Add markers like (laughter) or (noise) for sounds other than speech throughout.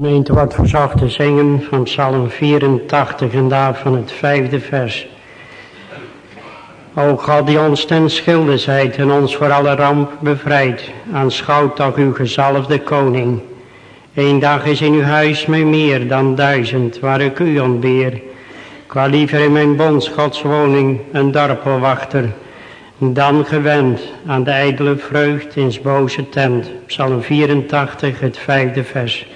Gemeente wat verzocht te zingen van Psalm 84 en daarvan het vijfde vers. O God die ons ten schilde zijt en ons voor alle ramp bevrijdt, aanschouwt toch uw gezalfde koning. Eén dag is in uw huis mij meer dan duizend, waar ik u ontbeer. Qua liever in mijn bondsgods woning een dorpelwachter, dan gewend aan de ijdele vreugd in boze tent. Psalm 84, het vijfde vers.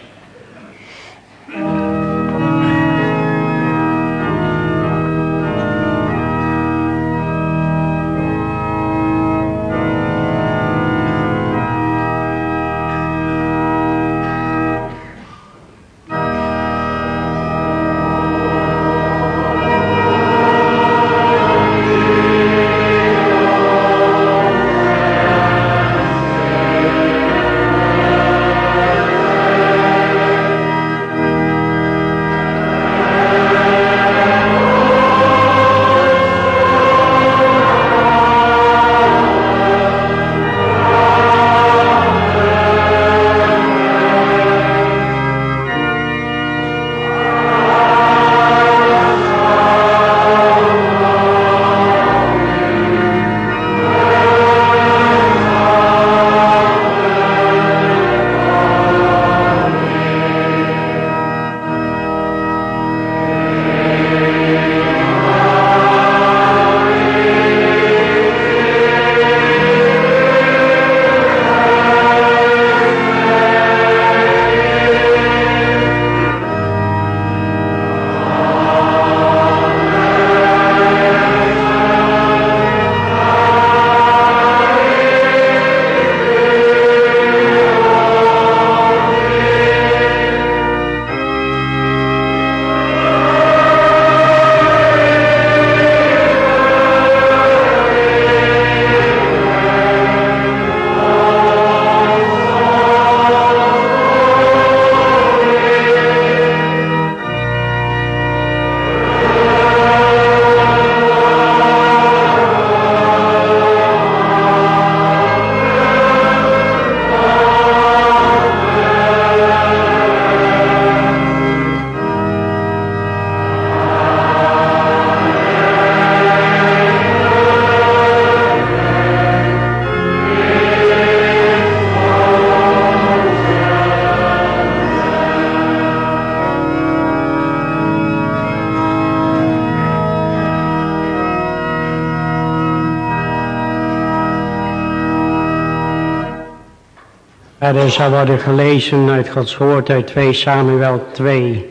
Er zal worden gelezen uit Gods woord uit 2 Samuel 2.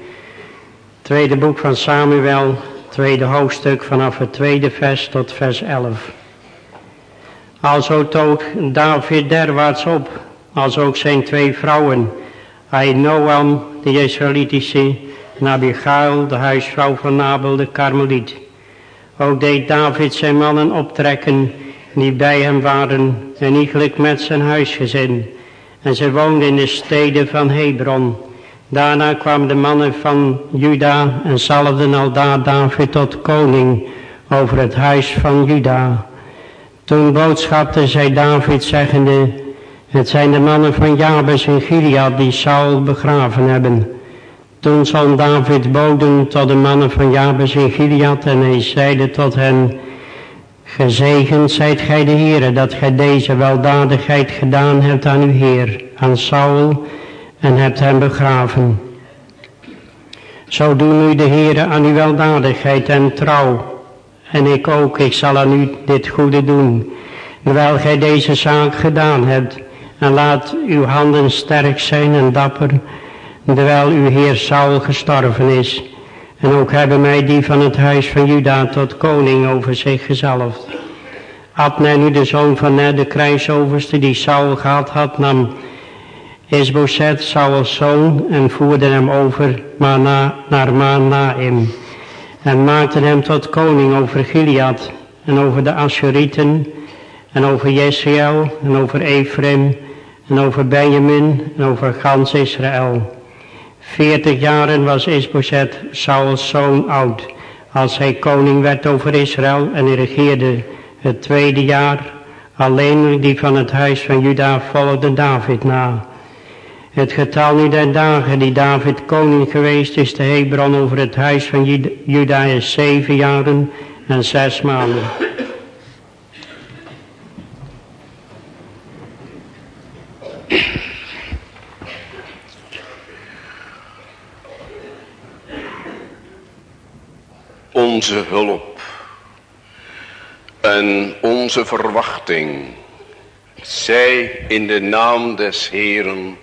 Tweede boek van Samuel, tweede hoofdstuk vanaf het tweede vers tot vers 11. Alzo toog David derwaarts op, als ook zijn twee vrouwen, Ainoam de Israëlitische en Abigail de huisvrouw van Nabel de Karmeliet. Ook deed David zijn mannen optrekken die bij hem waren en iegelijk met zijn huisgezin en ze woonden in de steden van Hebron. Daarna kwamen de mannen van Juda en zalfden al daar David tot koning over het huis van Juda. Toen boodschapte zij David zeggende, het zijn de mannen van Jabes en Gilead die Saul begraven hebben. Toen zond David boden tot de mannen van Jabes en Gilead en hij zeide tot hen, Gezegend zijt gij de Heere, dat gij deze weldadigheid gedaan hebt aan uw Heer, aan Saul, en hebt hem begraven. Zo doen u de Heere aan uw weldadigheid en trouw, en ik ook, ik zal aan u dit goede doen, terwijl gij deze zaak gedaan hebt, en laat uw handen sterk zijn en dapper, terwijl uw Heer Saul gestorven is, en ook hebben mij die van het huis van Juda tot koning over zich gezalfd. Abner nu de zoon van Ner, de krijgsoverste die Saul gehad had, nam Isboset, Saul's zoon, en voerde hem over Mana, naar Manaim. En maakte hem tot koning over Gilead, en over de Ashurieten, en over Jesrael, en over Ephraim, en over Benjamin, en over gans Israël. Veertig jaren was Isboset, Saul's zoon, oud, als hij koning werd over Israël en regeerde het tweede jaar. Alleen die van het huis van Juda volgde David na. Het getal nu der dagen die David koning geweest is de Hebron over het huis van Juda is zeven jaren en zes maanden. Onze hulp en onze verwachting zij in de naam des Heeren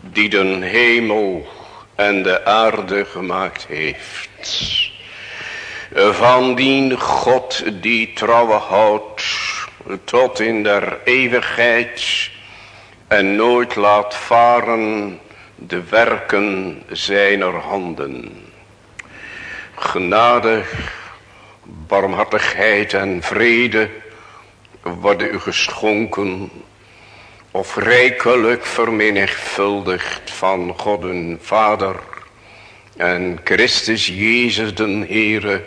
die den hemel en de aarde gemaakt heeft. Van dien God die trouwe houdt tot in der eeuwigheid en nooit laat varen de werken zijner handen. Genade, barmhartigheid en vrede worden u geschonken of rijkelijk vermenigvuldigd van God en Vader en Christus Jezus den Heere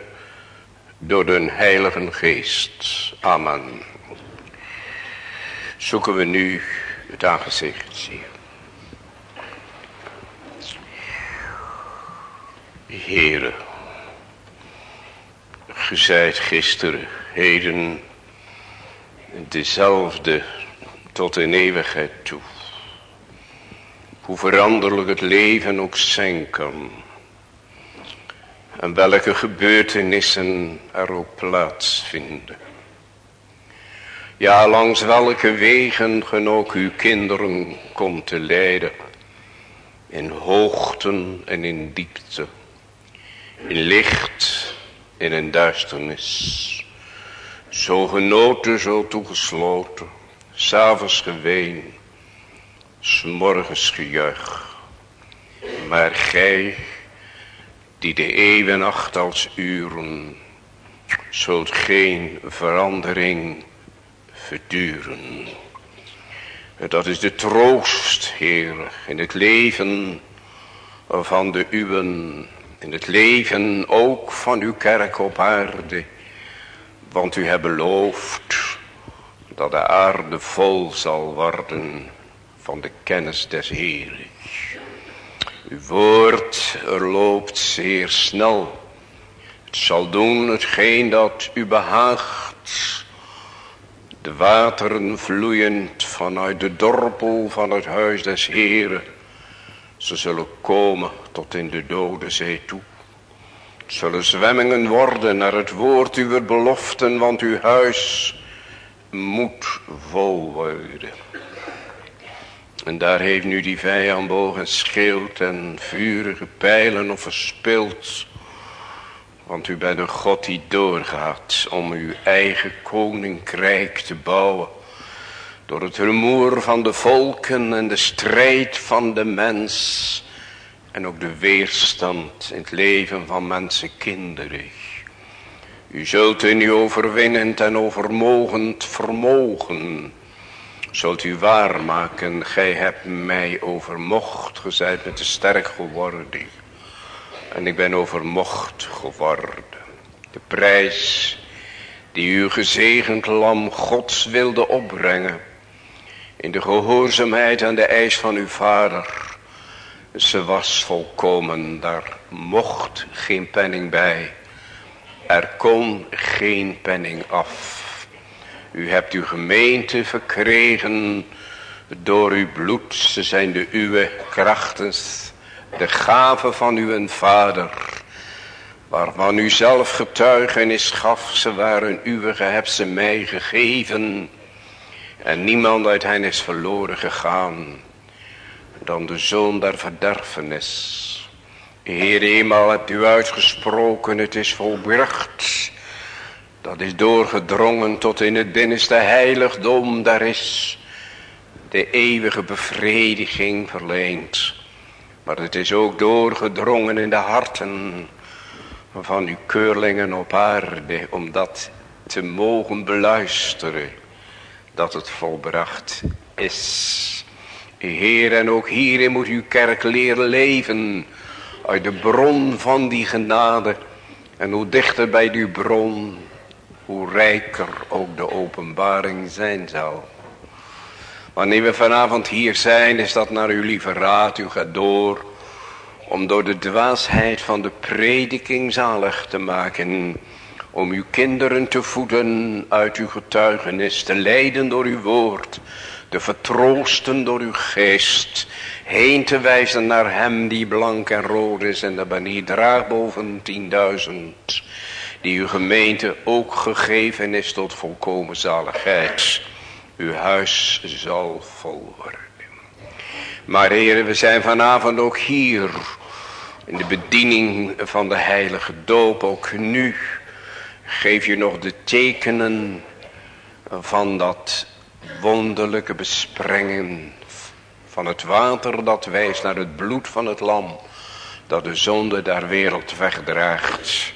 door den Heiligen Geest. Amen. Zoeken we nu het aangezicht zien. Heere, ge gisteren, heden, dezelfde tot in eeuwigheid toe. Hoe veranderlijk het leven ook zijn kan. En welke gebeurtenissen er ook plaatsvinden. Ja, langs welke wegen gen ook uw kinderen komt te leiden. In hoogten en in diepte. In licht in duisternis. Zo genoten, zo toegesloten S'avonds geween, s'morgens gejuich. Maar gij, die de eeuwen acht als uren, zult geen verandering verduren. Dat is de troost, Heer, in het leven van de uwen, in het leven ook van uw kerk op aarde. Want u hebt beloofd dat de aarde vol zal worden van de kennis des Heeren. Uw woord loopt zeer snel. Het zal doen hetgeen dat u behaagt. De wateren vloeiend vanuit de dorpel van het huis des Heeren. Ze zullen komen tot in de dode zee toe. Het zullen zwemmingen worden naar het woord uw beloften, want uw huis moet vol worden. En daar heeft nu die vijand bogen schild en vurige pijlen of verspild. Want u bent een God die doorgaat om uw eigen koninkrijk te bouwen. Door het rumoer van de volken en de strijd van de mens. En ook de weerstand in het leven van mensenkinderen. U zult in uw overwinnend en overmogend vermogen, zult u waarmaken, gij hebt mij overmocht, gezegd met de sterk geworden. En ik ben overmocht geworden. De prijs die uw gezegend lam gods wilde opbrengen, in de gehoorzaamheid aan de eis van uw vader, ze was volkomen, daar mocht geen penning bij. Er kon geen penning af. U hebt uw gemeente verkregen door uw bloed. Ze zijn de uwe krachtens, de gave van uw vader. Waarvan u zelf getuigenis gaf, ze waren uwe, hebt ze mij gegeven. En niemand uit hen is verloren gegaan dan de zoon der verderfenis. Heer, eenmaal hebt u uitgesproken, het is volbracht. Dat is doorgedrongen tot in het binnenste heiligdom. Daar is de eeuwige bevrediging verleend. Maar het is ook doorgedrongen in de harten van uw keurlingen op aarde. Om dat te mogen beluisteren. Dat het volbracht is. Heer, en ook hierin moet uw kerk leren leven uit de bron van die genade. En hoe dichter bij die bron, hoe rijker ook de openbaring zijn zal. Wanneer we vanavond hier zijn, is dat naar uw lieve raad. U gaat door om door de dwaasheid van de prediking zalig te maken. Om uw kinderen te voeden uit uw getuigenis, te leiden door uw woord, te vertroosten door uw geest, heen te wijzen naar hem die blank en rood is en de banier draagt boven tienduizend, die uw gemeente ook gegeven is tot volkomen zaligheid. Uw huis zal vol worden. Maar heren, we zijn vanavond ook hier in de bediening van de heilige doop. Ook nu geef je nog de tekenen van dat wonderlijke besprengen van het water dat wijst naar het bloed van het lam dat de zonde der wereld wegdraagt.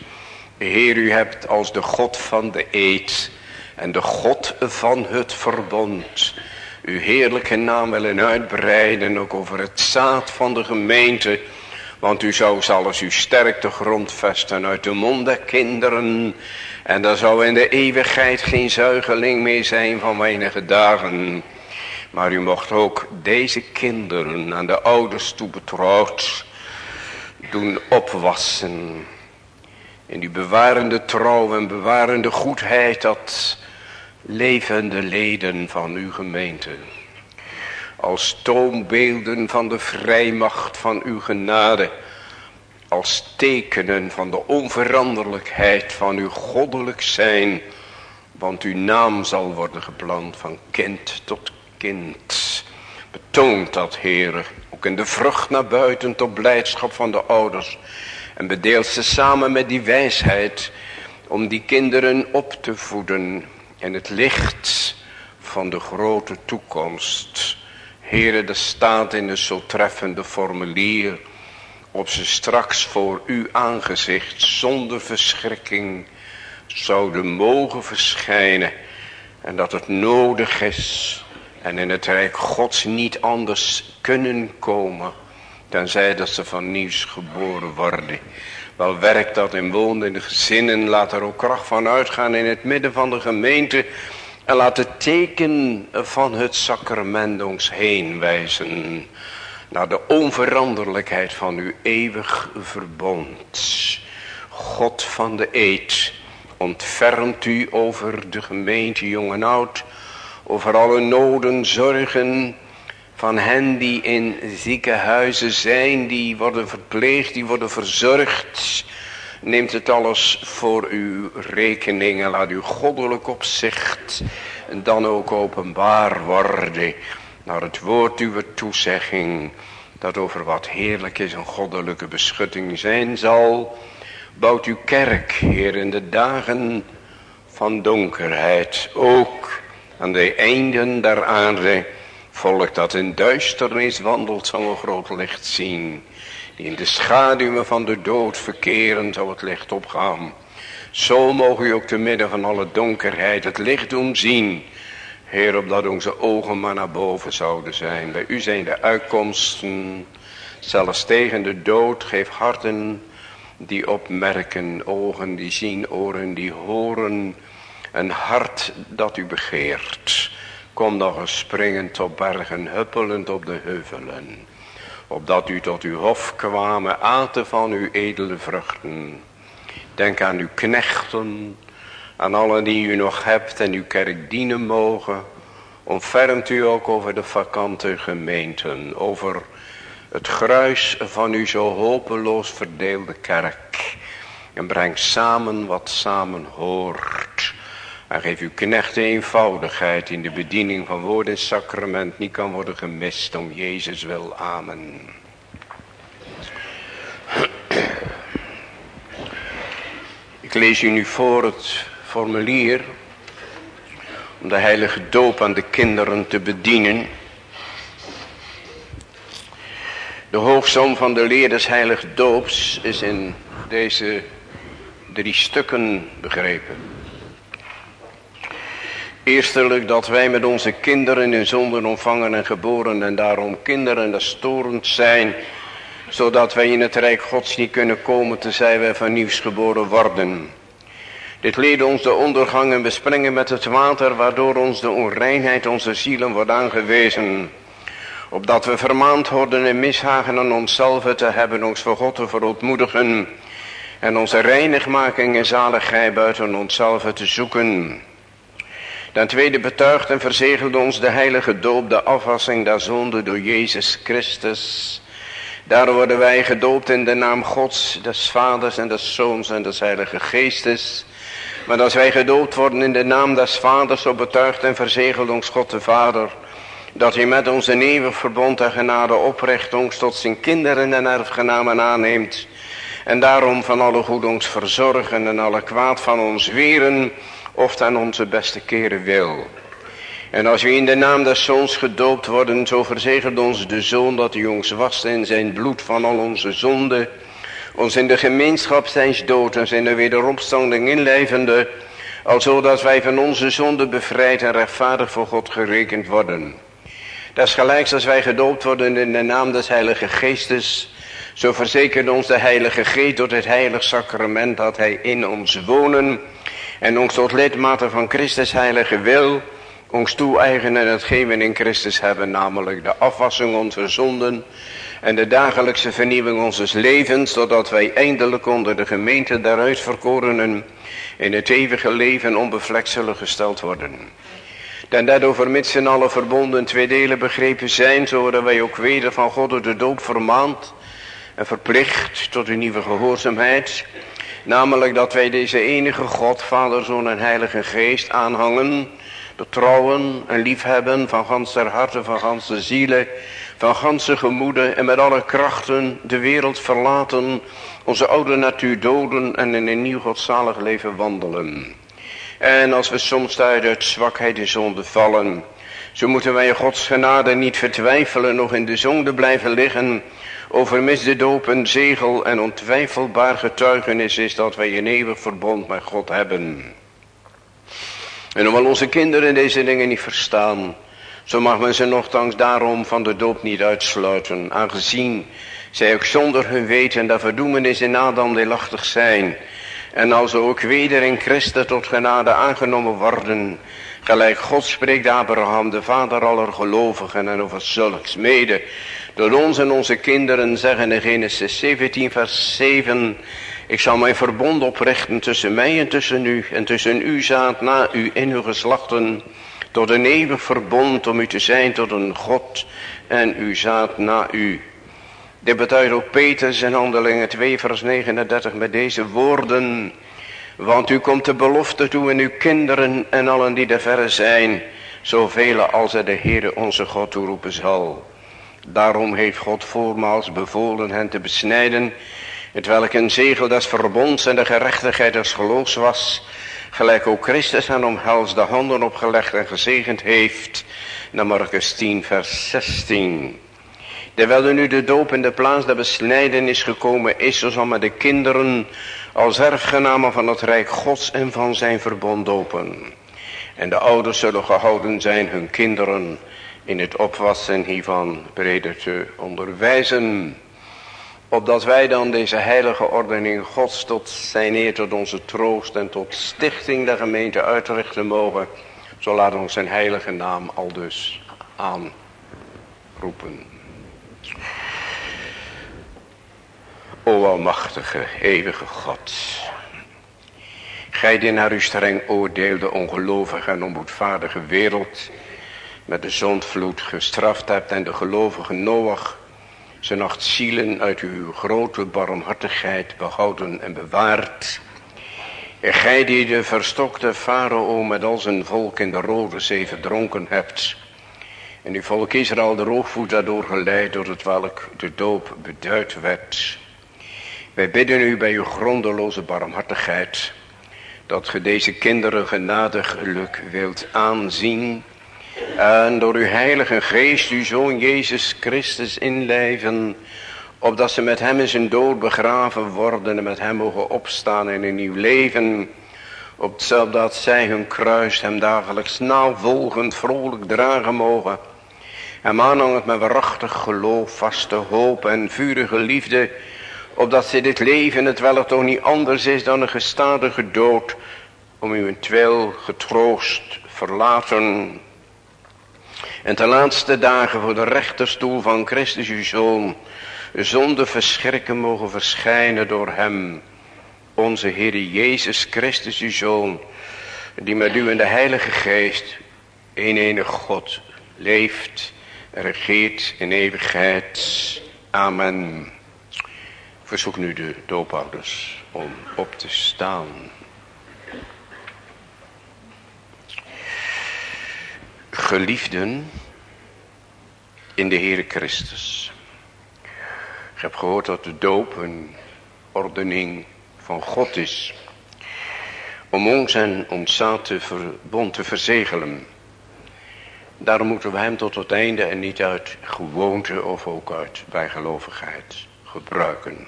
Heer, u hebt als de God van de eed en de God van het verbond uw heerlijke naam willen uitbreiden ook over het zaad van de gemeente. Want u zou zelfs uw sterkte grondvesten uit de mond der kinderen. En daar zou in de eeuwigheid geen zuigeling meer zijn van weinige dagen. Maar u mocht ook deze kinderen aan de ouders toebetrouwd doen opwassen. In uw bewarende trouw en bewarende goedheid dat levende leden van uw gemeente. Als toonbeelden van de vrijmacht van uw genade. Als tekenen van de onveranderlijkheid van uw goddelijk zijn. Want uw naam zal worden geplant van kind tot kind. Betoont dat, Heer, ook in de vrucht naar buiten tot blijdschap van de ouders. En bedeelt ze samen met die wijsheid om die kinderen op te voeden en het licht van de grote toekomst. Here, er staat in een zo treffende formulier op ze straks voor uw aangezicht zonder verschrikking zouden mogen verschijnen. En dat het nodig is en in het Rijk Gods niet anders kunnen komen. Tenzij dat ze van nieuws geboren worden. Wel werkt dat in de gezinnen. Laat er ook kracht van uitgaan in het midden van de gemeente. En laat het teken van het sacrament ons heen wijzen. Naar de onveranderlijkheid van uw eeuwig verbond. God van de eed. Ontfermt u over de gemeente jong en oud. Over alle noden, zorgen van hen die in ziekenhuizen zijn, die worden verpleegd, die worden verzorgd. Neemt het alles voor uw rekening en laat uw goddelijk opzicht dan ook openbaar worden naar het woord uw toezegging, dat over wat heerlijk is een goddelijke beschutting zijn zal. Bouwt uw kerk, Heer, in de dagen van donkerheid, ook aan de einden der aarde, Volk dat in duisternis wandelt zal een groot licht zien. Die in de schaduwen van de dood verkeren zal het licht opgaan. Zo mogen u ook te midden van alle donkerheid het licht doen zien. Heer, opdat onze ogen maar naar boven zouden zijn. Bij u zijn de uitkomsten, zelfs tegen de dood. Geef harten die opmerken, ogen die zien, oren die horen. Een hart dat u begeert. Kom nog eens springend op bergen, huppelend op de heuvelen. Opdat u tot uw hof kwamen, aten van uw edele vruchten. Denk aan uw knechten, aan allen die u nog hebt en uw kerk dienen mogen. Ontfermt u ook over de vakante gemeenten, over het gruis van uw zo hopeloos verdeelde kerk. En breng samen wat samen hoort. En geef uw knecht eenvoudigheid in de bediening van woord en sacrament niet kan worden gemist om Jezus wil. Amen. Ik lees u nu voor het formulier om de heilige doop aan de kinderen te bedienen. De hoofdsom van de leer des heilige doops is in deze drie stukken begrepen. Eerstelijk dat wij met onze kinderen in zonden ontvangen en geboren en daarom kinderen storend zijn. Zodat wij in het Rijk Gods niet kunnen komen tenzij wij van nieuws geboren worden. Dit leert ons de ondergang en bespringen met het water, waardoor ons de onreinheid onze zielen wordt aangewezen. Opdat we vermaand worden in mishagen aan onszelf te hebben, ons voor God te verootmoedigen. En onze reinigmaking en zaligheid buiten onszelf te zoeken. Ten tweede betuigt en verzegelde ons de heilige doop, de afwassing der zonde door Jezus Christus. Daar worden wij gedoopt in de naam Gods, des Vaders en des Zoons en des Heilige Geestes. Maar als wij gedoopt worden in de naam des Vaders, zo betuigt en verzegelt ons God de Vader, dat hij met ons een eeuwig verbond en genade oprecht ons tot zijn kinderen en erfgenamen aanneemt. En daarom van alle goed ons verzorgen en alle kwaad van ons weren, of ten onze beste keren wil. En als we in de naam des Zoons gedoopt worden, zo verzegelt ons de Zoon dat hij ons wast in zijn bloed van al onze zonden, ons in de gemeenschap zijns dood en zijn de wederopstanding inlevende, alzodat wij van onze zonde bevrijd en rechtvaardig voor God gerekend worden. Dat is gelijk als wij gedoopt worden in de naam des Heilige Geestes, zo verzekert ons de Heilige Geest door het heilig sacrament dat hij in ons wonen en ons tot lidmaten van Christus heilige wil, ons toe-eigenen hetgeen we in Christus hebben, namelijk de afwassing onze zonden en de dagelijkse vernieuwing onze levens, zodat wij eindelijk onder de gemeente der uitverkorenen in het eeuwige leven onbevlekt zullen gesteld worden. Dan daardoor vermits in alle verbonden twee delen begrepen zijn, zo worden wij ook weder van God door de doop vermaand en verplicht tot een nieuwe gehoorzaamheid, Namelijk dat wij deze enige God, Vader, Zoon en Heilige Geest aanhangen, betrouwen en liefhebben van ganse harten, van ganse zielen, van ganse gemoeden en met alle krachten de wereld verlaten, onze oude natuur doden en in een nieuw godzalig leven wandelen. En als we soms uit zwakheid in zonde vallen, zo moeten wij in Gods genade niet vertwijfelen, nog in de zonde blijven liggen, Overmis de doop een zegel en ontwijfelbaar getuigenis is dat wij een eeuwig verbond met God hebben. En hoewel onze kinderen deze dingen niet verstaan, zo mag men ze nogthans daarom van de doop niet uitsluiten, aangezien zij ook zonder hun weten dat verdoemenis in Adam deelachtig zijn, en als ook weder in Christus tot genade aangenomen worden, gelijk God spreekt Abraham, de vader aller gelovigen, en over zulks mede, door ons en onze kinderen zeggen in Genesis 17 vers 7. Ik zal mijn verbond oprichten tussen mij en tussen u en tussen uw zaad na u in uw geslachten. Tot een eeuwig verbond om u te zijn tot een God en uw zaad na u. Dit betuigt ook Petrus in handelingen 2 vers 39 met deze woorden. Want u komt de belofte toe in uw kinderen en allen die er verre zijn. Zoveel als er de Heere onze God toeroepen zal. Daarom heeft God voormaals bevolen hen te besnijden, het welk een zegel des verbonds en de gerechtigheid des geloofs was, gelijk ook Christus hen om hals de handen opgelegd en gezegend heeft, naar Marcus 10 vers 16. Terwijl er nu de doop in de plaats der besnijdenis gekomen is, zo zal met de kinderen als erfgenamen van het Rijk Gods en van zijn verbond dopen. En de ouders zullen gehouden zijn hun kinderen in het opwassen hiervan breder te onderwijzen. Opdat wij dan deze heilige ordening Gods tot zijn eer, tot onze troost en tot stichting der gemeente uitrichten mogen. Zo laat ons zijn heilige naam al dus aanroepen. O almachtige, eeuwige God. Gij die naar uw streng oordeelde ongelovige en onboedvaardige wereld met de zondvloed gestraft hebt en de gelovige Noach zijn acht zielen uit uw grote barmhartigheid behouden en bewaard. Gij die de verstokte farao met al zijn volk in de rode zee verdronken hebt. En uw volk Israël de roofvoet daardoor geleid door het welk de doop beduid werd. Wij bidden u bij uw grondeloze barmhartigheid dat ge deze kinderen genadig wilt aanzien en door uw heilige geest uw zoon Jezus Christus inlijven. Opdat ze met hem in zijn dood begraven worden en met hem mogen opstaan in een nieuw leven. Opdat zij hun kruis hem dagelijks navolgend vrolijk dragen mogen. Hem aanhangend met waarachtig geloof, vaste hoop en vurige liefde. Opdat ze dit leven, het wel toch niet anders is dan een gestadige dood, om eventueel getroost verlaten en de laatste dagen voor de rechterstoel van Christus uw Zoon zonder verschrikken mogen verschijnen door hem, onze Heer Jezus Christus uw Zoon, die met u in de Heilige Geest, een enige God, leeft en regeert in eeuwigheid. Amen. Verzoek nu de doopouders om op te staan. Geliefden in de Heere Christus. Ik heb gehoord dat de doop een ordening van God is. Om ons en ons zaad te verbond te verzegelen. Daarom moeten we hem tot het einde en niet uit gewoonte of ook uit bijgelovigheid gebruiken.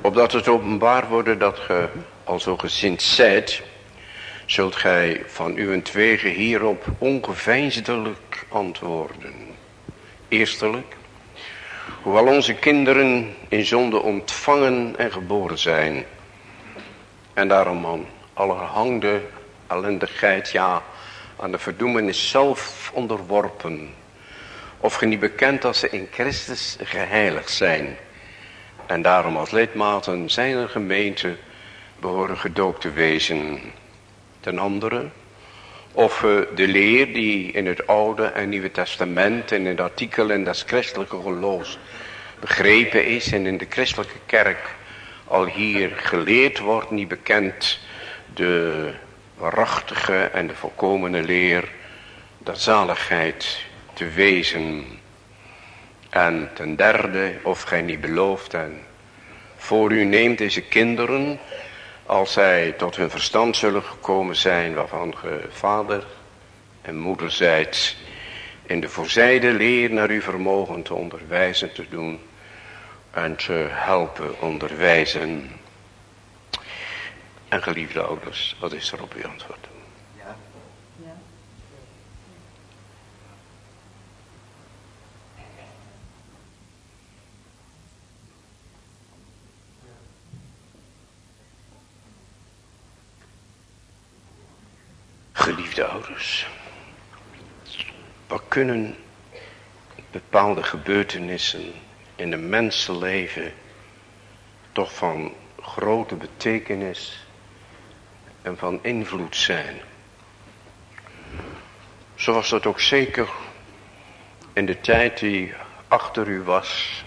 Opdat het openbaar worden dat ge al zo gezind zijt, zult gij van uw twegen hierop ongeveinsdelijk antwoorden. Eerstelijk, hoewel onze kinderen in zonde ontvangen en geboren zijn, en daarom aan allerhande ellendigheid, ja, aan de verdoemenis zelf onderworpen, of ge niet bekend als ze in Christus geheiligd zijn, en daarom als lidmaten zijn gemeente behoren gedoopt te wezen. Ten andere, of de leer die in het Oude en Nieuwe Testament en in het artikel in des christelijke geloofs begrepen is en in de christelijke kerk al hier geleerd wordt, niet bekend de waarachtige en de volkomene leer dat zaligheid te wezen. En ten derde, of gij niet belooft en voor u neemt deze kinderen als zij tot hun verstand zullen gekomen zijn, waarvan ge vader en moeder zijt, in de voorzijde leer naar uw vermogen te onderwijzen te doen en te helpen onderwijzen. En geliefde ouders, wat is er op uw antwoord? Geliefde ouders, wat kunnen bepaalde gebeurtenissen in een mensenleven toch van grote betekenis en van invloed zijn. Zoals dat ook zeker in de tijd die achter u was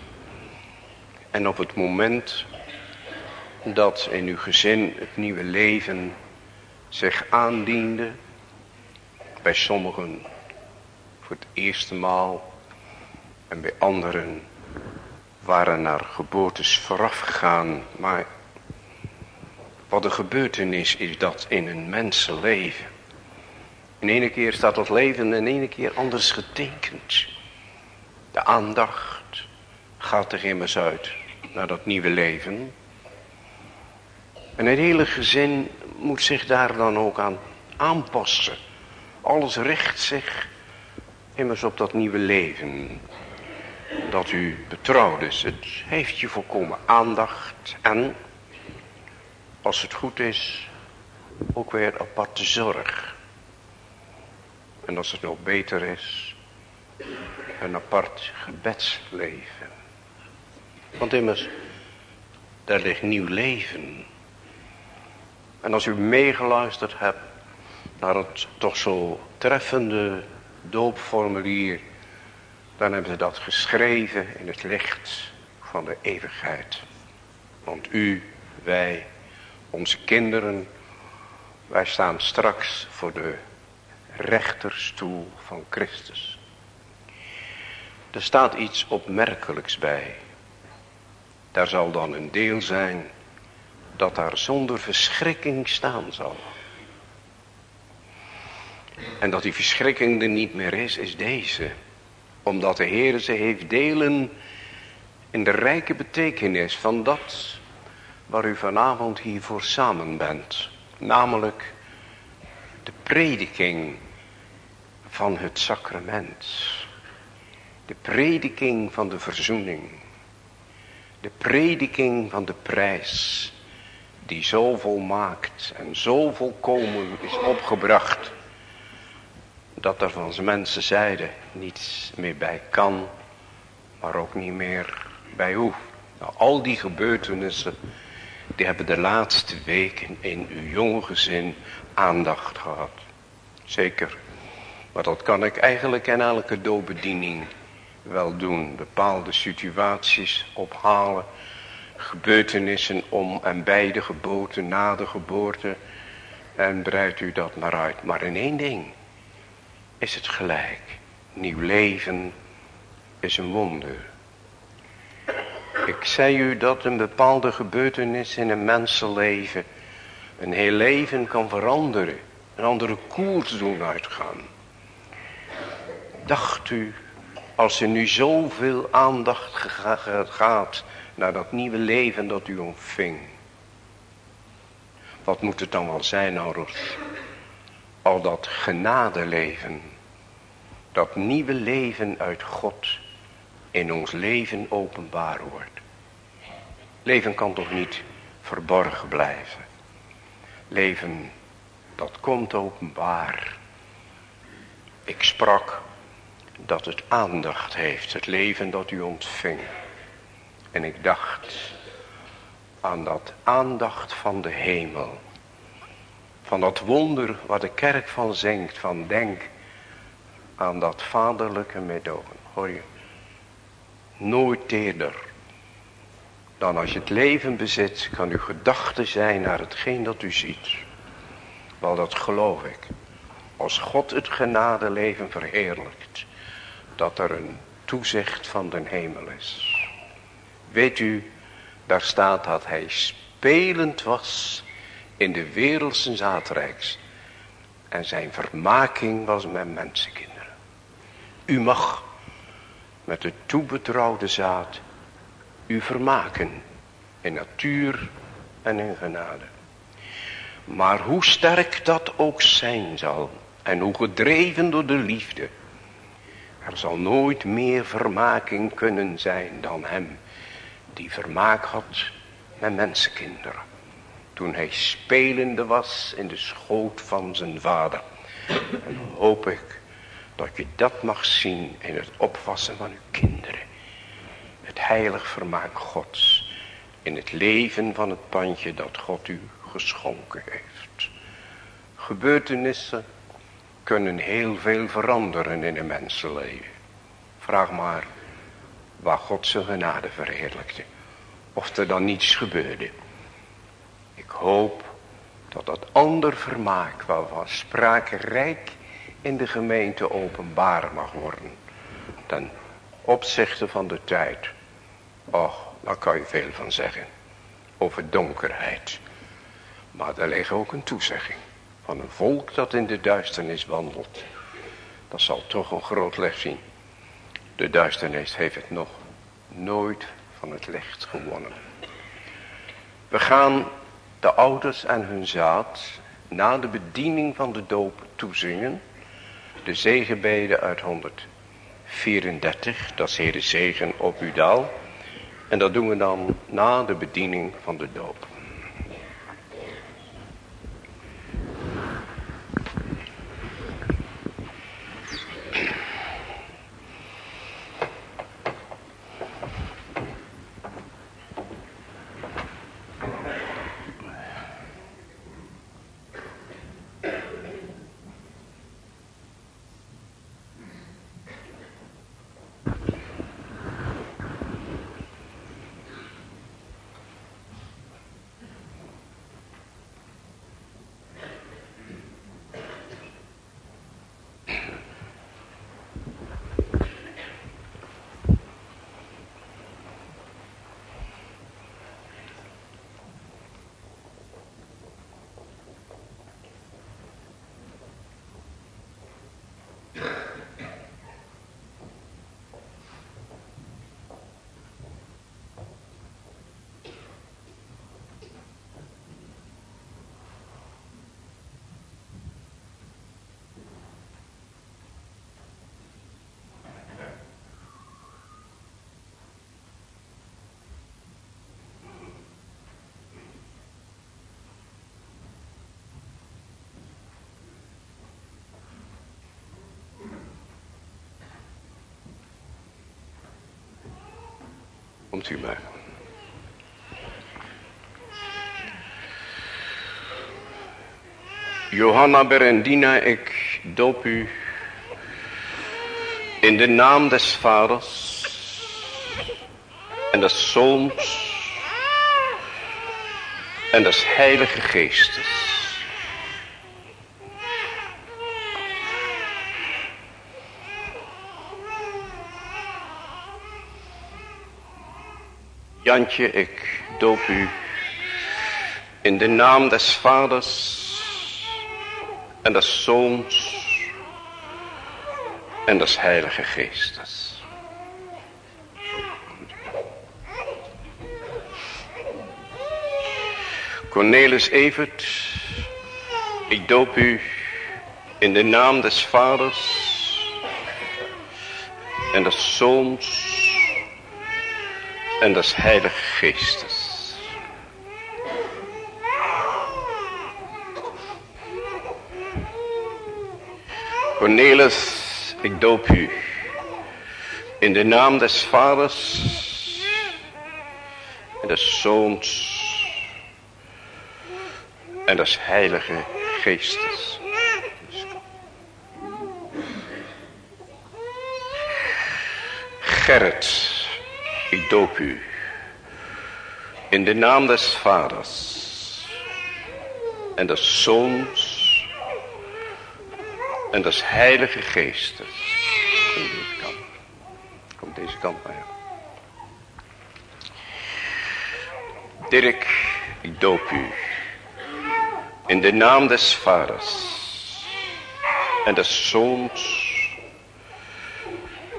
en op het moment dat in uw gezin het nieuwe leven zich aandiende bij sommigen voor het eerste maal en bij anderen waren er geboortes vooraf gegaan. Maar wat een gebeurtenis is dat in een mensenleven. In ene keer staat dat leven en in ene keer anders getekend. De aandacht gaat er immers uit naar dat nieuwe leven. En het hele gezin moet zich daar dan ook aan aanpassen. Alles richt zich immers op dat nieuwe leven. Dat u betrouwd is. Het heeft je volkomen aandacht. En als het goed is, ook weer aparte zorg. En als het nog beter is, een apart gebedsleven. Want immers, daar ligt nieuw leven. En als u meegeluisterd hebt naar het toch zo treffende doopformulier, dan hebben ze dat geschreven in het licht van de eeuwigheid. Want u, wij, onze kinderen, wij staan straks voor de rechterstoel van Christus. Er staat iets opmerkelijks bij. Daar zal dan een deel zijn dat daar zonder verschrikking staan zal. En dat die verschrikking er niet meer is, is deze. Omdat de Heer ze heeft delen in de rijke betekenis van dat waar u vanavond hiervoor samen bent. Namelijk de prediking van het sacrament. De prediking van de verzoening. De prediking van de prijs die zo volmaakt en zo volkomen is opgebracht, dat er van zijn mensen zijde niets meer bij kan, maar ook niet meer bij hoeft. Nou, al die gebeurtenissen, die hebben de laatste weken in uw jonge gezin aandacht gehad. Zeker. Maar dat kan ik eigenlijk in elke doopbediening wel doen. Bepaalde situaties ophalen. Gebeurtenissen om en bij de geboorte, na de geboorte. En breidt u dat maar uit. Maar in één ding is het gelijk. Nieuw leven is een wonder. Ik zei u dat een bepaalde gebeurtenis in een mensenleven een heel leven kan veranderen. Een andere koers doen uitgaan. Dacht u, als er nu zoveel aandacht gaat naar dat nieuwe leven dat u ontving. Wat moet het dan wel zijn, ouders? Al dat genadeleven. Dat nieuwe leven uit God in ons leven openbaar wordt. Leven kan toch niet verborgen blijven. Leven, dat komt openbaar. Ik sprak dat het aandacht heeft, het leven dat u ontving. En ik dacht aan dat aandacht van de hemel. Van dat wonder waar de kerk van zingt, van denk aan dat vaderlijke medogen. Hoor je, nooit teerder dan als je het leven bezit, kan uw gedachte zijn naar hetgeen dat u ziet. Wel, dat geloof ik. Als God het genadeleven verheerlijkt, dat er een toezicht van den hemel is. Weet u, daar staat dat hij spelend was in de wereldse zaadrijks. En zijn vermaking was met mensenkinderen. U mag met de toebetrouwde zaad u vermaken in natuur en in genade. Maar hoe sterk dat ook zijn zal en hoe gedreven door de liefde, er zal nooit meer vermaking kunnen zijn dan hem die vermaak had met mensenkinderen. Toen hij spelende was in de schoot van zijn vader. En hoop ik dat je dat mag zien in het opwassen van uw kinderen het heilig vermaak gods in het leven van het pandje dat God u geschonken heeft. Gebeurtenissen kunnen heel veel veranderen in een mensenleven. Vraag maar waar God zijn genade verheerlijkte. Of er dan niets gebeurde. Ik hoop dat dat ander vermaak waarvan sprake rijk in de gemeente openbaar mag worden. Ten opzichte van de tijd Och, daar kan je veel van zeggen. Over donkerheid. Maar er ligt ook een toezegging. Van een volk dat in de duisternis wandelt. Dat zal toch een groot licht zien. De duisternis heeft het nog nooit van het licht gewonnen. We gaan de ouders en hun zaad na de bediening van de doop toezingen. De zegenbeden uit 134, dat is Heer de zegen op uw daal. En dat doen we dan na de bediening van de doop. Komt u maar. Johanna Berendina, ik doop u in de naam des vaders en des zoons en des heilige geestes. Ik doop u in de naam des vaders en des zoons en des heilige geestes. Cornelis Evert, ik doop u in de naam des vaders en des zoons en des heilige geestes. Cornelis, ik doop u in de naam des vaders en des zoons en des heilige geestes. Gerrit, ik doop u in de naam des vaders en des zoons en des heilige geestes. Kom deze kant. Kom deze kant maar. Dirk, ik doop u in de naam des vaders en des zoons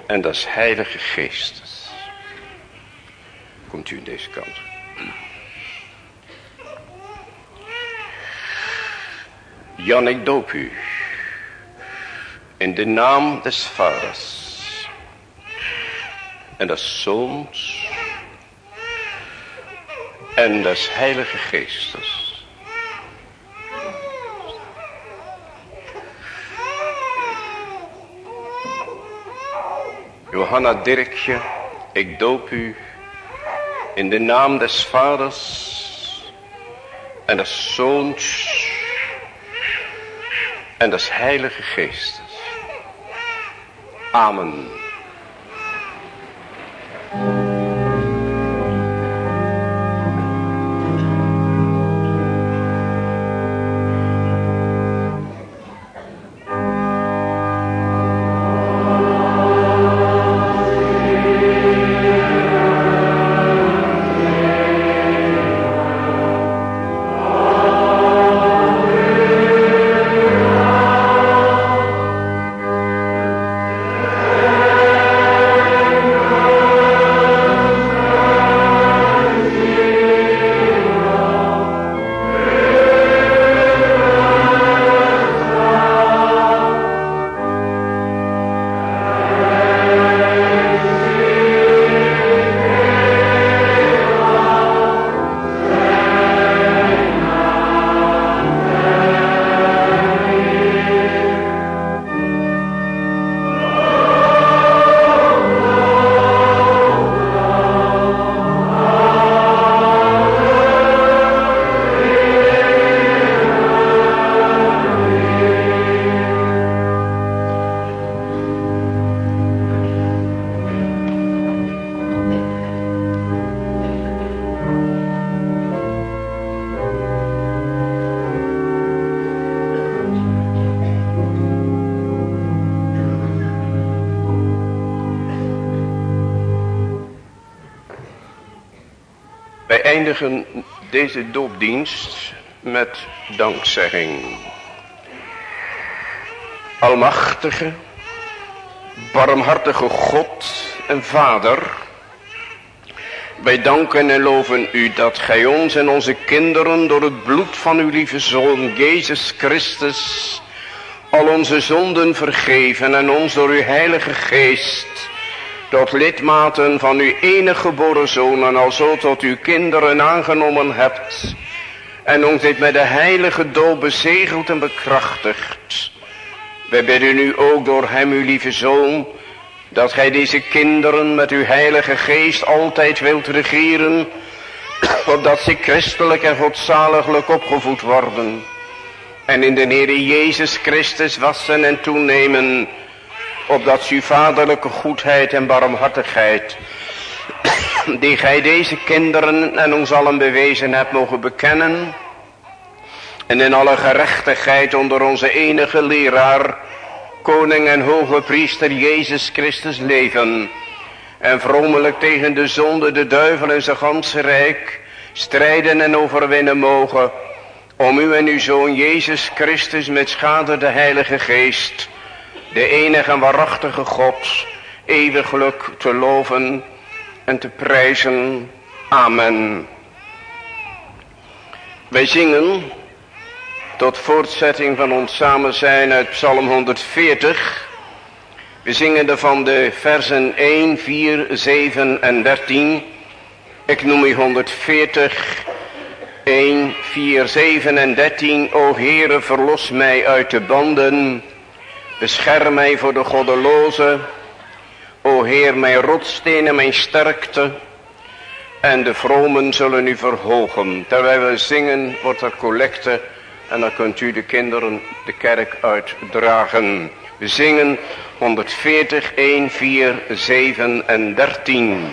en des heilige geestes. U deze kant. Jan, ik doop u in de naam des vaders en des zoons en des heilige geestes. Johanna Dirkje, ik doop u in de naam des vaders en des zoons en des heilige geestes. Amen. Deze doopdienst met dankzegging. Almachtige, barmhartige God en Vader, wij danken en loven u dat gij ons en onze kinderen door het bloed van uw lieve Zoon Jezus Christus al onze zonden vergeven en ons door uw heilige geest tot lidmaten van uw enige geboren zoon en alzo tot uw kinderen aangenomen hebt en ons dit met de heilige doop bezegeld en bekrachtigd. Wij bidden u ook door hem uw lieve zoon Dat gij deze kinderen met uw heilige geest altijd wilt regeren, opdat ze christelijk en godzaliglijk opgevoed worden. En in de Heer Jezus Christus wassen en toenemen, opdat uw vaderlijke goedheid en barmhartigheid, die gij deze kinderen en ons allen bewezen hebt mogen bekennen, en in alle gerechtigheid onder onze enige leraar, koning en hoge priester Jezus Christus leven. En vromelijk tegen de zonde, de duivel en zijn ganse rijk strijden en overwinnen mogen. Om u en uw zoon Jezus Christus met schade de heilige geest, de enige en waarachtige God, eeuwiglijk te loven en te prijzen. Amen. Wij zingen tot voortzetting van ons samen zijn uit Psalm 140. We zingen er van de versen 1, 4, 7 en 13. Ik noem u 140, 1, 4, 7 en 13. O Heere, verlos mij uit de banden. Bescherm mij voor de goddeloze. O Heer, mijn rotsteen en mijn sterkte. En de vromen zullen u verhogen. Terwijl we zingen, wordt er collecte en dan kunt u de kinderen de kerk uitdragen. We zingen 140, 1, 4, 7 en 13.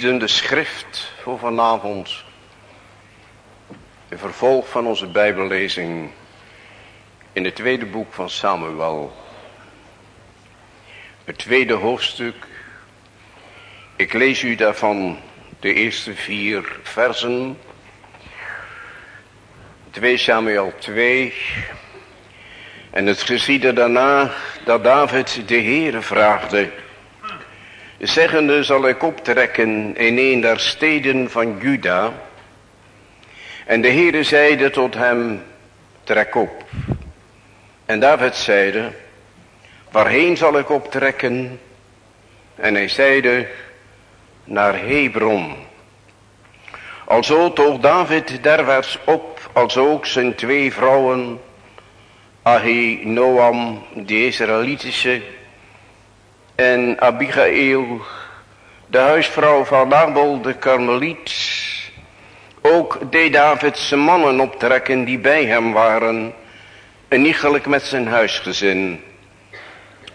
De schrift voor vanavond. Een vervolg van onze bijbellezing in het tweede boek van Samuel. Het tweede hoofdstuk. Ik lees u daarvan de eerste vier versen. 2 Samuel 2. En het geschiedde daarna dat David de Heere vraagde zeggende zal ik optrekken in een der steden van Juda. En de Heere zeide tot hem, trek op. En David zeide, waarheen zal ik optrekken? En hij zeide, naar Hebron. Alzo toog David derwaarts op, als ook zijn twee vrouwen, Ahinoam, de Israëlitische, en Abigail, de huisvrouw van Nabal de Karmeliet, ook deed David zijn mannen optrekken die bij hem waren, en iegelijk met zijn huisgezin.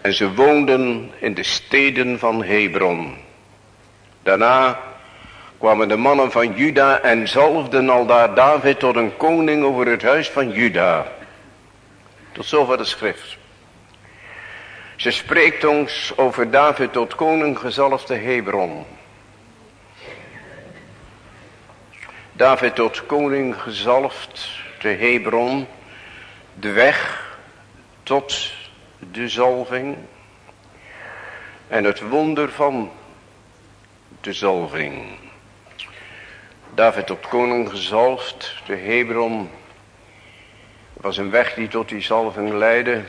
En ze woonden in de steden van Hebron. Daarna kwamen de mannen van Juda en zalfden aldaar David tot een koning over het huis van Juda. Tot zover de schrift. Ze spreekt ons over David tot koning gezalfde Hebron. David tot koning gezalfd te Hebron. De weg tot de zalving. En het wonder van de zalving. David tot koning gezalfd te Hebron. was een weg die tot die zalving leidde.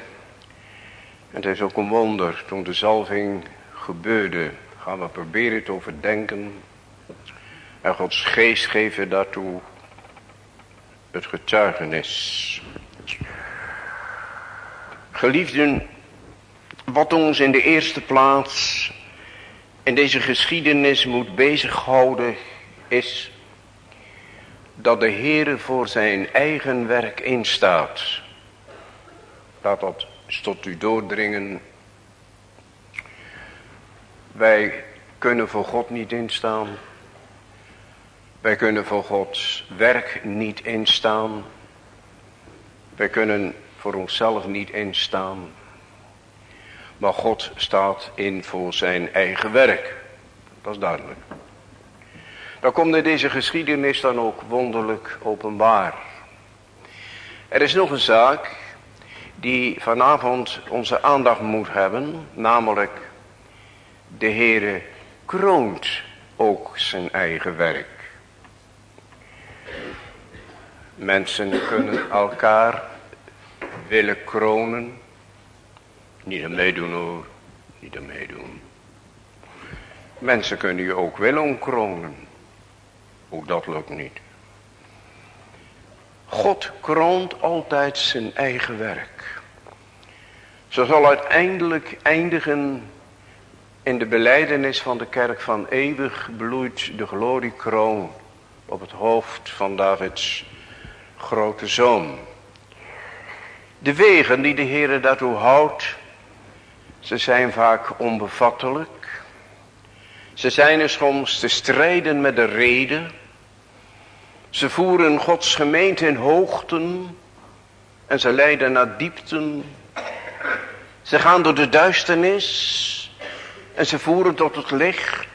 Het is ook een wonder toen de zalving gebeurde. Gaan we proberen te overdenken. En Gods geest geven daartoe het getuigenis. Geliefden, wat ons in de eerste plaats in deze geschiedenis moet bezighouden is dat de Heere voor zijn eigen werk instaat. Laat dat tot u doordringen. Wij kunnen voor God niet instaan. Wij kunnen voor Gods werk niet instaan. Wij kunnen voor onszelf niet instaan. Maar God staat in voor zijn eigen werk. Dat is duidelijk. Dan komt in deze geschiedenis dan ook wonderlijk openbaar. Er is nog een zaak die vanavond onze aandacht moet hebben, namelijk de Heere kroont ook zijn eigen werk. Mensen kunnen elkaar willen kronen, niet aan meedoen hoor, niet aan meedoen. Mensen kunnen je ook willen omkronen, ook dat lukt niet. God kroont altijd zijn eigen werk. Zo zal uiteindelijk eindigen in de beleidenis van de kerk van eeuwig bloeit de gloriekroon op het hoofd van Davids grote zoon. De wegen die de Heer daartoe houdt, ze zijn vaak onbevattelijk. Ze zijn er soms te strijden met de reden ze voeren Gods gemeente in hoogten en ze leiden naar diepten. Ze gaan door de duisternis en ze voeren tot het licht.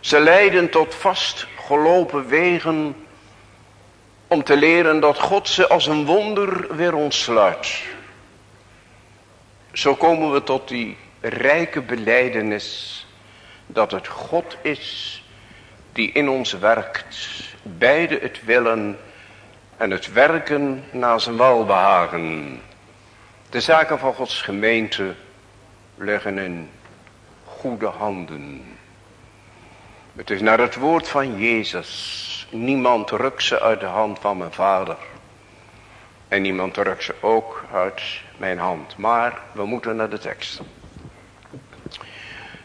Ze leiden tot vastgelopen wegen om te leren dat God ze als een wonder weer ontsluit. Zo komen we tot die rijke beleidenis dat het God is die in ons werkt beide het willen en het werken naar zijn welbehagen. De zaken van Gods gemeente liggen in goede handen. Het is naar het woord van Jezus. Niemand rukt ze uit de hand van mijn vader. En niemand rukt ze ook uit mijn hand. Maar we moeten naar de tekst.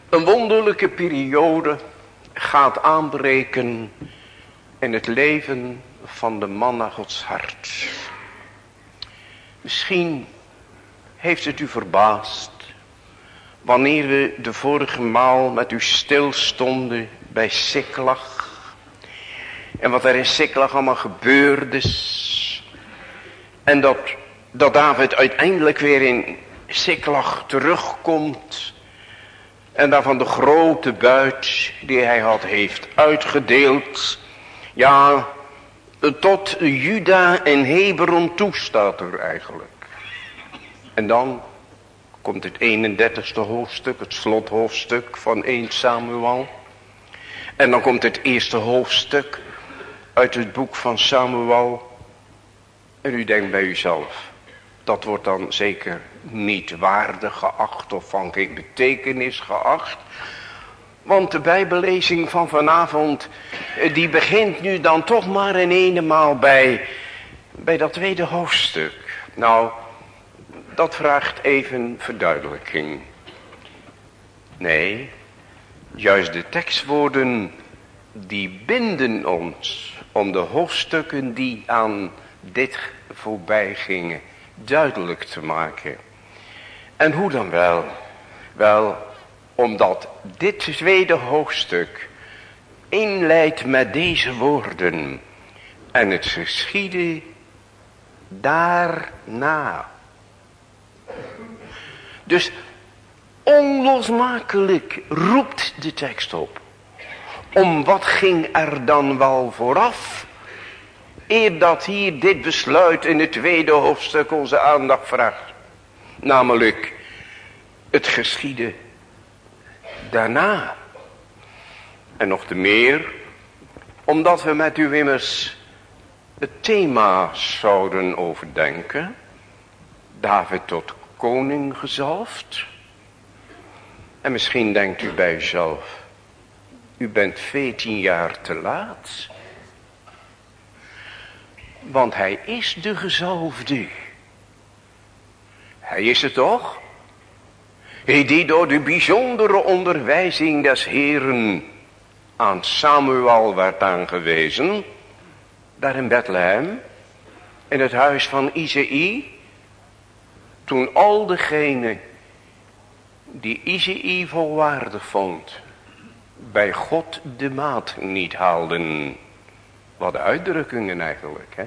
Een wonderlijke periode gaat aanbreken in het leven van de man naar Gods hart. Misschien heeft het u verbaasd wanneer we de vorige maal met u stilstonden bij Siklag. En wat er in Siklag allemaal gebeurde. En dat, dat David uiteindelijk weer in Siklag terugkomt. En daarvan de grote buit die hij had heeft uitgedeeld. Ja, tot Juda en Hebron toe staat er eigenlijk. En dan komt het 31ste hoofdstuk, het slothoofdstuk van 1 Samuel. En dan komt het eerste hoofdstuk uit het boek van Samuel. En u denkt bij uzelf, dat wordt dan zeker niet waardig geacht of van geen betekenis geacht. Want de bijbellezing van vanavond, eh, die begint nu dan toch maar in ene maal bij, bij dat tweede hoofdstuk. Nou, dat vraagt even verduidelijking. Nee, juist de tekstwoorden die binden ons om de hoofdstukken die aan dit voorbij gingen duidelijk te maken. En hoe dan wel? Wel, omdat dit tweede hoofdstuk inleidt met deze woorden. En het geschiedde daarna. Dus onlosmakelijk roept de tekst op. Om wat ging er dan wel vooraf? Eer dat hier dit besluit in het tweede hoofdstuk onze aandacht vraagt. Namelijk het geschieden daarna. En nog te meer, omdat we met u immers het thema zouden overdenken. David tot koning gezalfd. En misschien denkt u bij uzelf, u bent veertien jaar te laat. Want hij is de gezalfde. Hij is het toch? Hij die door de bijzondere onderwijzing des Heren aan Samuel werd aangewezen. Daar in Bethlehem. In het huis van Isaïe. Toen al degenen die Isaïe volwaardig vond. Bij God de maat niet haalden. Wat uitdrukkingen eigenlijk hè.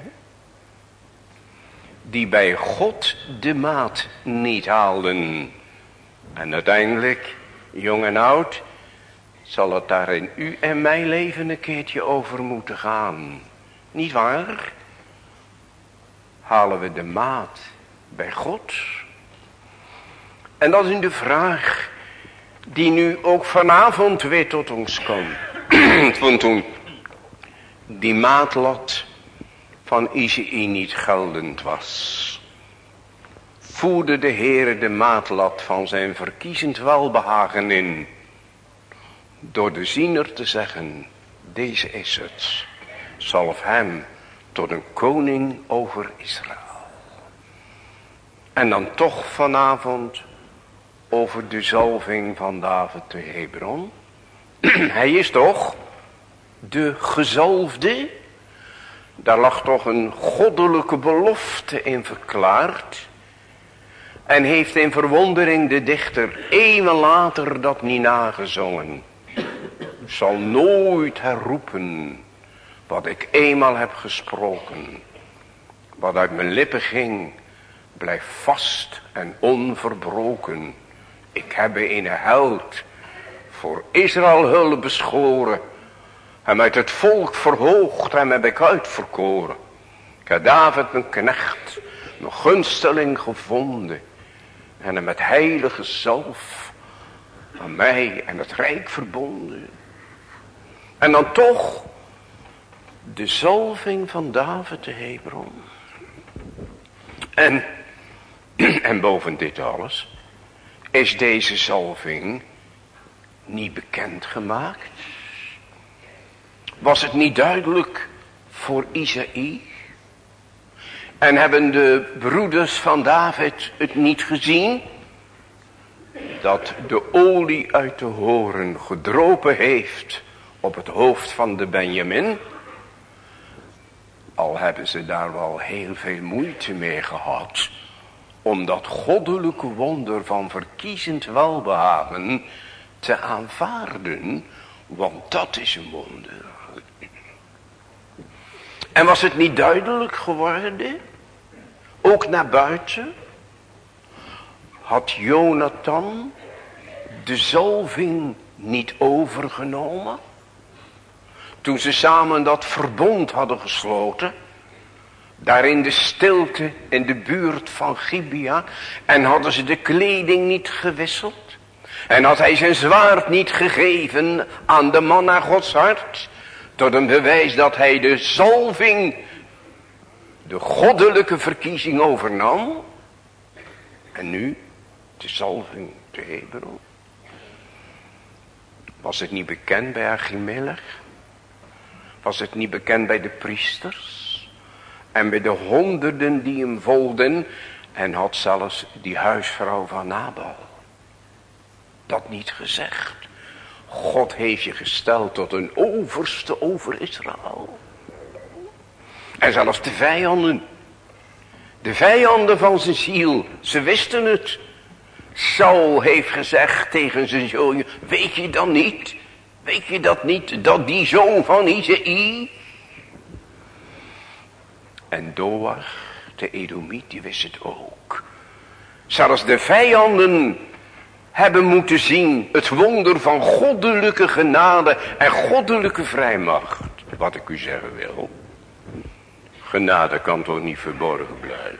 Die bij God de maat niet haalden. En uiteindelijk, jong en oud, zal het daar in u en mijn leven een keertje over moeten gaan. Niet waar? Halen we de maat bij God? En dat is de vraag die nu ook vanavond weer tot ons komt. (clears throat) Van toen die maatlat van Isaïe niet geldend was voerde de Heere de maatlat van zijn verkiezend welbehagen in. Door de ziener te zeggen, deze is het. Zalf hem tot een koning over Israël. En dan toch vanavond over de zalving van David te Hebron. (clears throat) Hij is toch de gezalfde. Daar lag toch een goddelijke belofte in verklaard. En heeft in verwondering de dichter eeuwen later dat niet nagezongen. Zal nooit herroepen wat ik eenmaal heb gesproken. Wat uit mijn lippen ging, blijft vast en onverbroken. Ik heb een held voor Israël hulp beschoren. Hem uit het volk verhoogd, hem heb ik uitverkoren. Ik heb David mijn knecht, mijn gunsteling gevonden. En hem met heilige zalf aan mij en het rijk verbonden. En dan toch de zalving van David de Hebron. En, (clears throat) en boven dit alles is deze zalving niet bekend gemaakt. Was het niet duidelijk voor Isaïe? En hebben de broeders van David het niet gezien? Dat de olie uit de horen gedropen heeft op het hoofd van de Benjamin. Al hebben ze daar wel heel veel moeite mee gehad om dat goddelijke wonder van verkiezend welbehagen te aanvaarden, want dat is een wonder. En was het niet duidelijk geworden, ook naar buiten, had Jonathan de zalving niet overgenomen? Toen ze samen dat verbond hadden gesloten. Daar in de stilte in de buurt van Gibea. En hadden ze de kleding niet gewisseld. En had hij zijn zwaard niet gegeven aan de man naar Gods hart. Tot een bewijs dat hij de zalving, de goddelijke verkiezing overnam. En nu de zalving te Hebron. Was het niet bekend bij Achimelech? Was het niet bekend bij de priesters? En bij de honderden die hem volgden. En had zelfs die huisvrouw van Nabal. Dat niet gezegd. God heeft je gesteld tot een overste over Israël. En zelfs de vijanden. De vijanden van zijn ziel. Ze wisten het. Saul heeft gezegd tegen zijn zoon. Weet je dan niet? Weet je dat niet? Dat die zoon van Isaïe. En Doach, de Edomiet, die wist het ook. Zelfs de vijanden hebben moeten zien het wonder van goddelijke genade en goddelijke vrijmacht. Wat ik u zeggen wil. Genade kan toch niet verborgen blijven.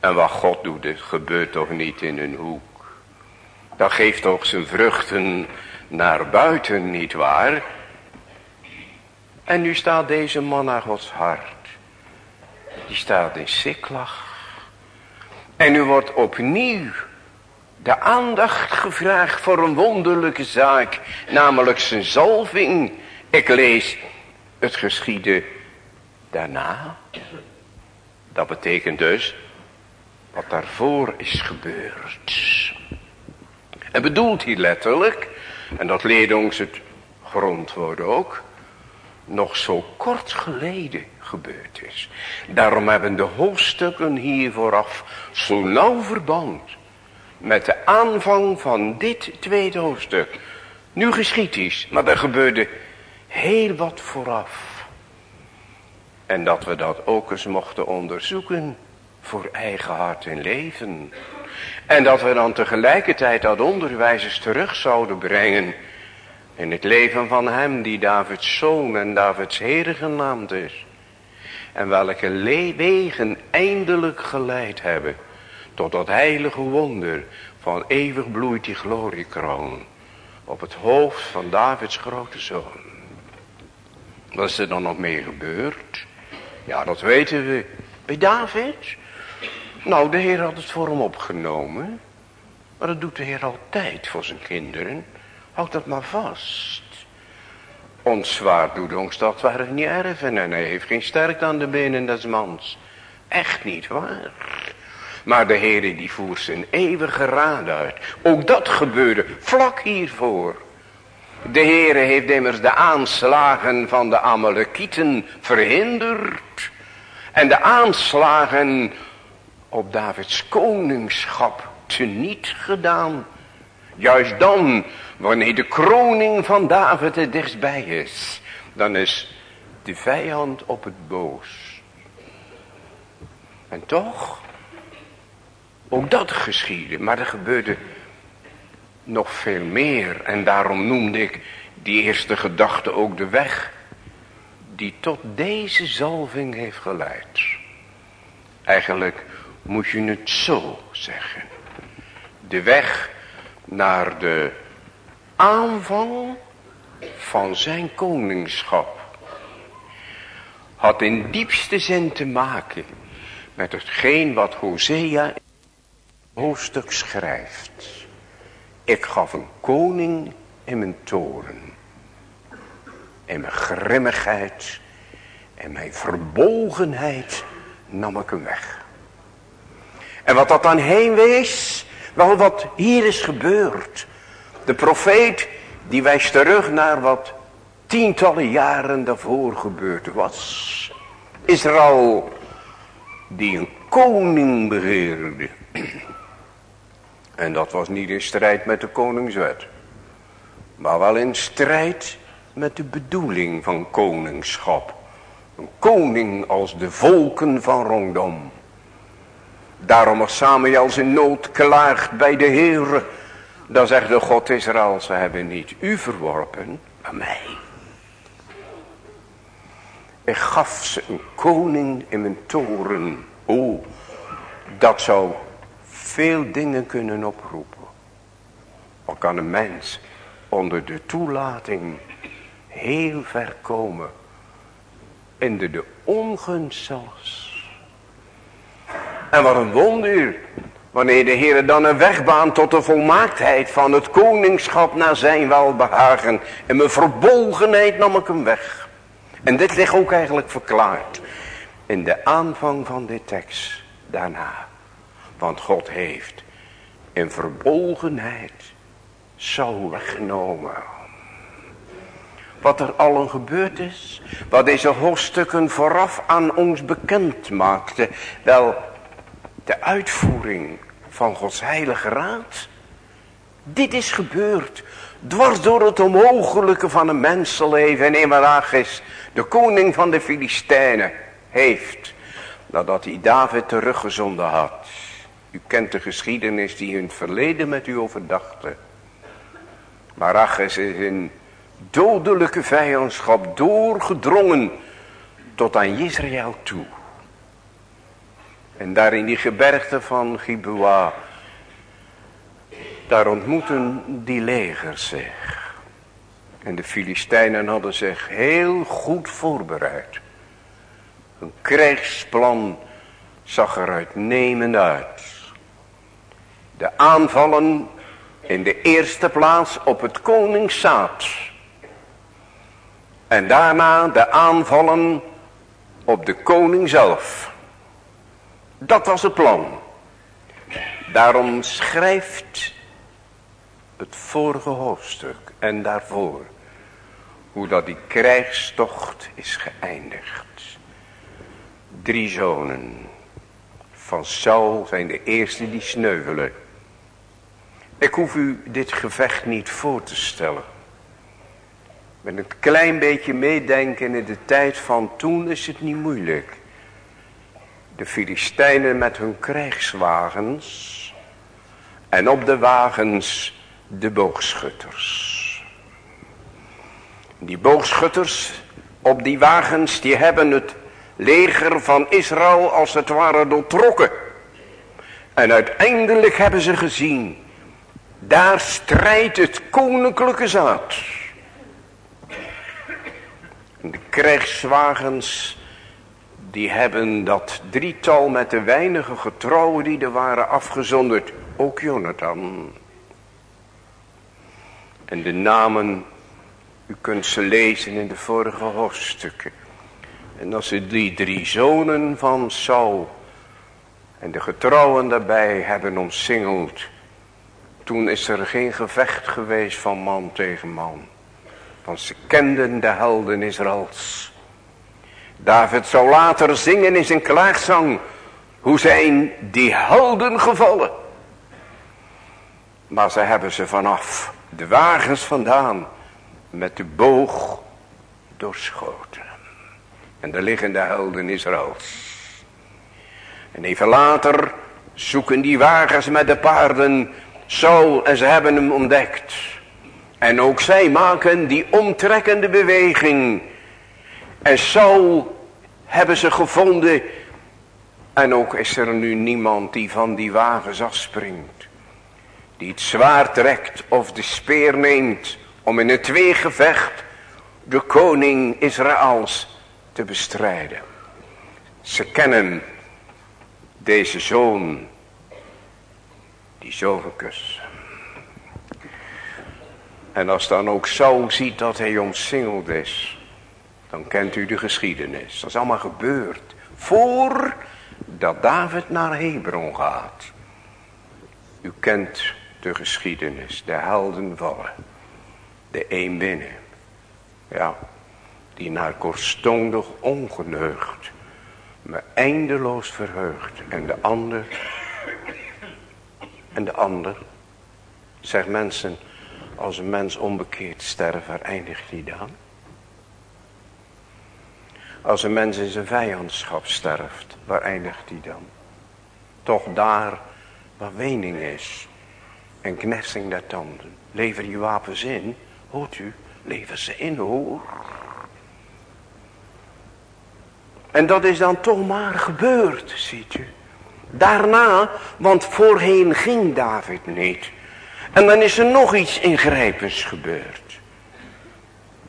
En wat God doet, het gebeurt toch niet in een hoek. Dat geeft toch zijn vruchten naar buiten, niet waar? En nu staat deze man naar Gods hart. Die staat in Siklag. En nu wordt opnieuw de aandacht gevraagd voor een wonderlijke zaak. Namelijk zijn zalving. Ik lees het geschieden daarna. Dat betekent dus wat daarvoor is gebeurd. En bedoelt hij letterlijk, en dat leert ons het grondwoord ook, nog zo kort geleden gebeurd is. Daarom hebben de hoofdstukken hier vooraf zo nauw verband met de aanvang van dit tweede hoofdstuk. Nu geschiet is, maar er gebeurde heel wat vooraf. En dat we dat ook eens mochten onderzoeken voor eigen hart en leven. En dat we dan tegelijkertijd dat onderwijs eens terug zouden brengen in het leven van hem die Davids zoon en Davids Heer genaamd is. En welke wegen eindelijk geleid hebben tot dat heilige wonder van eeuwig bloeit die gloriekroon op het hoofd van Davids grote zoon. Wat is er dan nog mee gebeurd? Ja, dat weten we. Bij David? Nou, de Heer had het voor hem opgenomen. Maar dat doet de Heer altijd voor zijn kinderen. Houd dat maar vast. Ons zwaard doet ons dat waar niet erven. En hij heeft geen sterkte aan de benen des mans. Echt niet waar. Maar de Heer die voert zijn eeuwige raad uit. Ook dat gebeurde vlak hiervoor. De Heere heeft immers de aanslagen van de Amalekieten verhinderd. En de aanslagen op Davids koningschap teniet gedaan. Juist dan, wanneer de kroning van David er dichtstbij is, dan is de vijand op het boos. En toch, ook dat geschiedde, maar er gebeurde nog veel meer. En daarom noemde ik die eerste gedachte ook de weg die tot deze zalving heeft geleid. Eigenlijk moet je het zo zeggen. De weg naar de aanvang van zijn koningschap had in diepste zin te maken met hetgeen wat Hosea in het hoofdstuk schrijft. Ik gaf een koning in mijn toren. In mijn grimmigheid en mijn verbolgenheid nam ik hem weg. En wat dat dan heen wees, wel wat hier is gebeurd. De profeet die wijst terug naar wat tientallen jaren daarvoor gebeurd was. Israël die een koning begeerde. En dat was niet in strijd met de koningswet. Maar wel in strijd met de bedoeling van koningschap. Een koning als de volken van rondom. Daarom als Samuel zijn nood klaagt bij de Heer. Dan zegt de God Israël, ze hebben niet u verworpen, maar mij. Ik gaf ze een koning in mijn toren. O, dat zou veel dingen kunnen oproepen. Al kan een mens onder de toelating heel ver komen. En de, de ongunst zelfs. En wat een wonder. Wanneer de Heer dan een weg baant tot de volmaaktheid van het koningschap naar zijn welbehagen. En mijn verbolgenheid nam ik hem weg. En dit ligt ook eigenlijk verklaard. In de aanvang van dit tekst daarna. Want God heeft in verbolgenheid zo weggenomen. Wat er allen gebeurd is. Wat deze hoofdstukken vooraf aan ons bekend maakte. Wel, de uitvoering van Gods heilige raad. Dit is gebeurd. Dwars door het onmogelijke van een mensenleven. En Emarachis, de koning van de Filistijnen, heeft. Nadat hij David teruggezonden had. U kent de geschiedenis die het verleden met u overdachte. Marachis is in dodelijke vijandschap doorgedrongen tot aan Israël toe. En daar in die gebergte van Gibua, daar ontmoeten die legers zich. En de Filistijnen hadden zich heel goed voorbereid. Een krijgsplan zag er uitnemend uit. De aanvallen in de eerste plaats op het koningszaad. En daarna de aanvallen op de koning zelf. Dat was het plan. Daarom schrijft het vorige hoofdstuk en daarvoor hoe dat die krijgstocht is geëindigd. Drie zonen van Saul zijn de eerste die sneuvelen. Ik hoef u dit gevecht niet voor te stellen. Met een klein beetje meedenken in de tijd van toen is het niet moeilijk. De Filistijnen met hun krijgswagens. En op de wagens de boogschutters. Die boogschutters op die wagens die hebben het leger van Israël als het ware doortrokken. En uiteindelijk hebben ze gezien daar strijdt het koninklijke zaad. De krijgswagens die hebben dat drietal met de weinige getrouwen die er waren afgezonderd. Ook Jonathan. En de namen, u kunt ze lezen in de vorige hoofdstukken. En als ze die drie zonen van Saul en de getrouwen daarbij hebben omsingeld toen is er geen gevecht geweest van man tegen man. Want ze kenden de helden Israëls. David zou later zingen in zijn klaagzang. Hoe zijn die helden gevallen. Maar ze hebben ze vanaf de wagens vandaan met de boog doorschoten. En daar liggen de helden Israëls. En even later zoeken die wagens met de paarden Saul en ze hebben hem ontdekt. En ook zij maken die omtrekkende beweging. En Saul hebben ze gevonden. En ook is er nu niemand die van die wagens afspringt. Die het zwaard trekt of de speer neemt. Om in het tweegevecht de koning Israëls te bestrijden. Ze kennen deze zoon die Zovekus. En als dan ook Saul ziet dat hij omsingeld is. Dan kent u de geschiedenis. Dat is allemaal gebeurd. Voordat David naar Hebron gaat. U kent de geschiedenis. De helden vallen. De een binnen. Ja. Die naar kortstondig ongeneugd. me eindeloos verheugt. En de ander, en de ander, zegt mensen, als een mens onbekeerd sterft, waar eindigt hij dan? Als een mens in zijn vijandschap sterft, waar eindigt hij dan? Toch daar waar wening is en knersing der tanden. Lever je wapens in, hoort u, lever ze in hoor. En dat is dan toch maar gebeurd, ziet u. Daarna, want voorheen ging David niet. En dan is er nog iets ingrijpends gebeurd.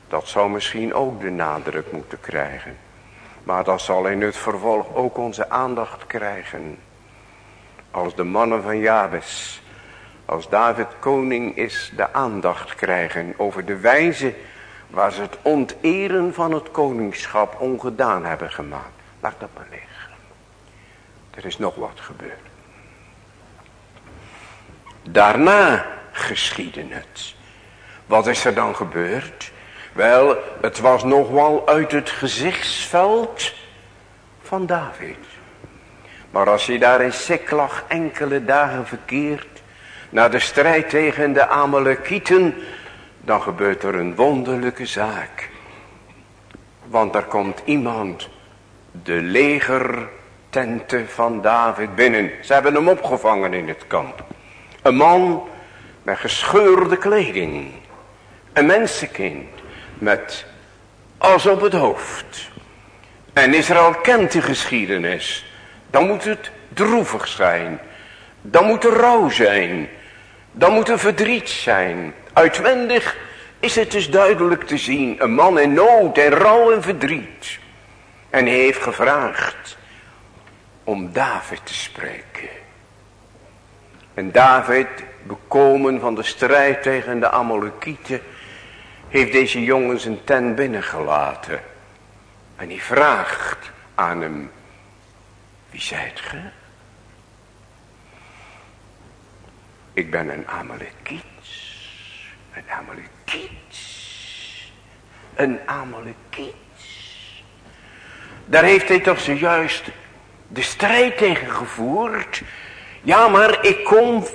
Dat zou misschien ook de nadruk moeten krijgen. Maar dat zal in het vervolg ook onze aandacht krijgen. Als de mannen van Jabes, als David koning is, de aandacht krijgen over de wijze waar ze het onteren van het koningschap ongedaan hebben gemaakt. Laat dat maar liggen. Er is nog wat gebeurd. Daarna geschiedde het. Wat is er dan gebeurd? Wel, het was nog wel uit het gezichtsveld van David. Maar als je daar in Siklag enkele dagen verkeert, naar de strijd tegen de Amalekieten, dan gebeurt er een wonderlijke zaak. Want er komt iemand de legertenten van David binnen. Ze hebben hem opgevangen in het kamp. Een man met gescheurde kleding. Een mensenkind met als op het hoofd. En Israël kent de geschiedenis. Dan moet het droevig zijn. Dan moet er rouw zijn. Dan moet er verdriet zijn. Uitwendig is het dus duidelijk te zien. Een man in nood en rouw en verdriet. En hij heeft gevraagd om David te spreken. En David, bekomen van de strijd tegen de Amalekieten, heeft deze jongen zijn tent binnengelaten. En hij vraagt aan hem, wie zijt ge? Ik ben een Amalekiet. Een Amalekiet. Een Amalekiet. Daar heeft hij toch zojuist de strijd tegen gevoerd. Ja, maar ik kom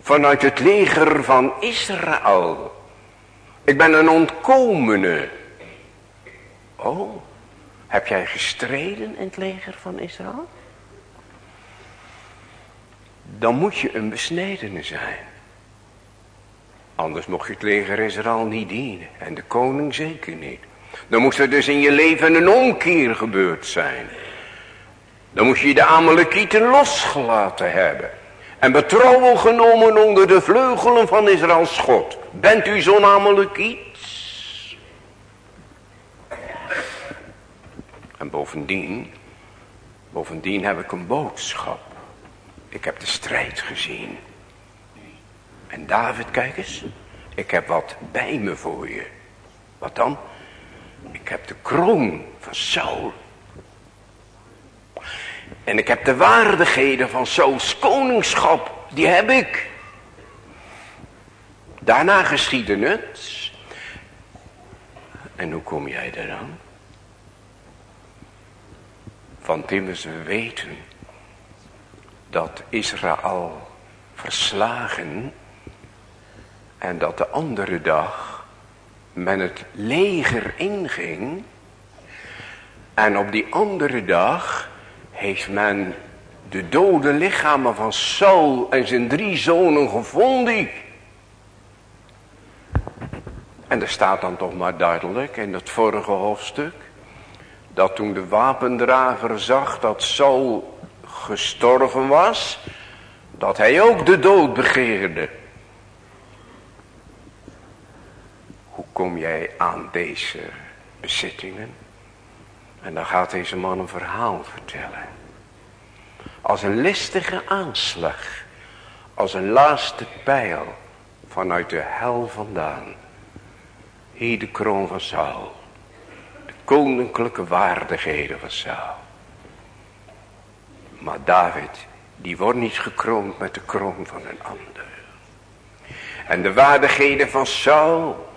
vanuit het leger van Israël. Ik ben een ontkomene. Oh, heb jij gestreden in het leger van Israël? Dan moet je een besnedene zijn. Anders mocht je het leger Israël niet dienen. En de koning zeker niet. Dan moest er dus in je leven een omkeer gebeurd zijn. Dan moest je de Amalekieten losgelaten hebben. En betrouwen genomen onder de vleugelen van Israëls God. Bent u zo'n Amalekiet? En bovendien, bovendien heb ik een boodschap. Ik heb de strijd gezien. En David, kijk eens. Ik heb wat bij me voor je. Wat dan? Ik heb de kroon van Saul. En ik heb de waardigheden van Sauls koningschap. Die heb ik. Daarna geschiedde het. En hoe kom jij eraan? Want immers we weten dat Israël verslagen en dat de andere dag men het leger inging. En op die andere dag heeft men de dode lichamen van Saul en zijn drie zonen gevonden. En er staat dan toch maar duidelijk in het vorige hoofdstuk. Dat toen de wapendrager zag dat Saul gestorven was. Dat hij ook de dood begeerde. Hoe kom jij aan deze bezittingen? En dan gaat deze man een verhaal vertellen. Als een listige aanslag. Als een laatste pijl vanuit de hel vandaan. Hier de kroon van Saul. De koninklijke waardigheden van Saul. Maar David, die wordt niet gekroond met de kroon van een ander. En de waardigheden van Saul,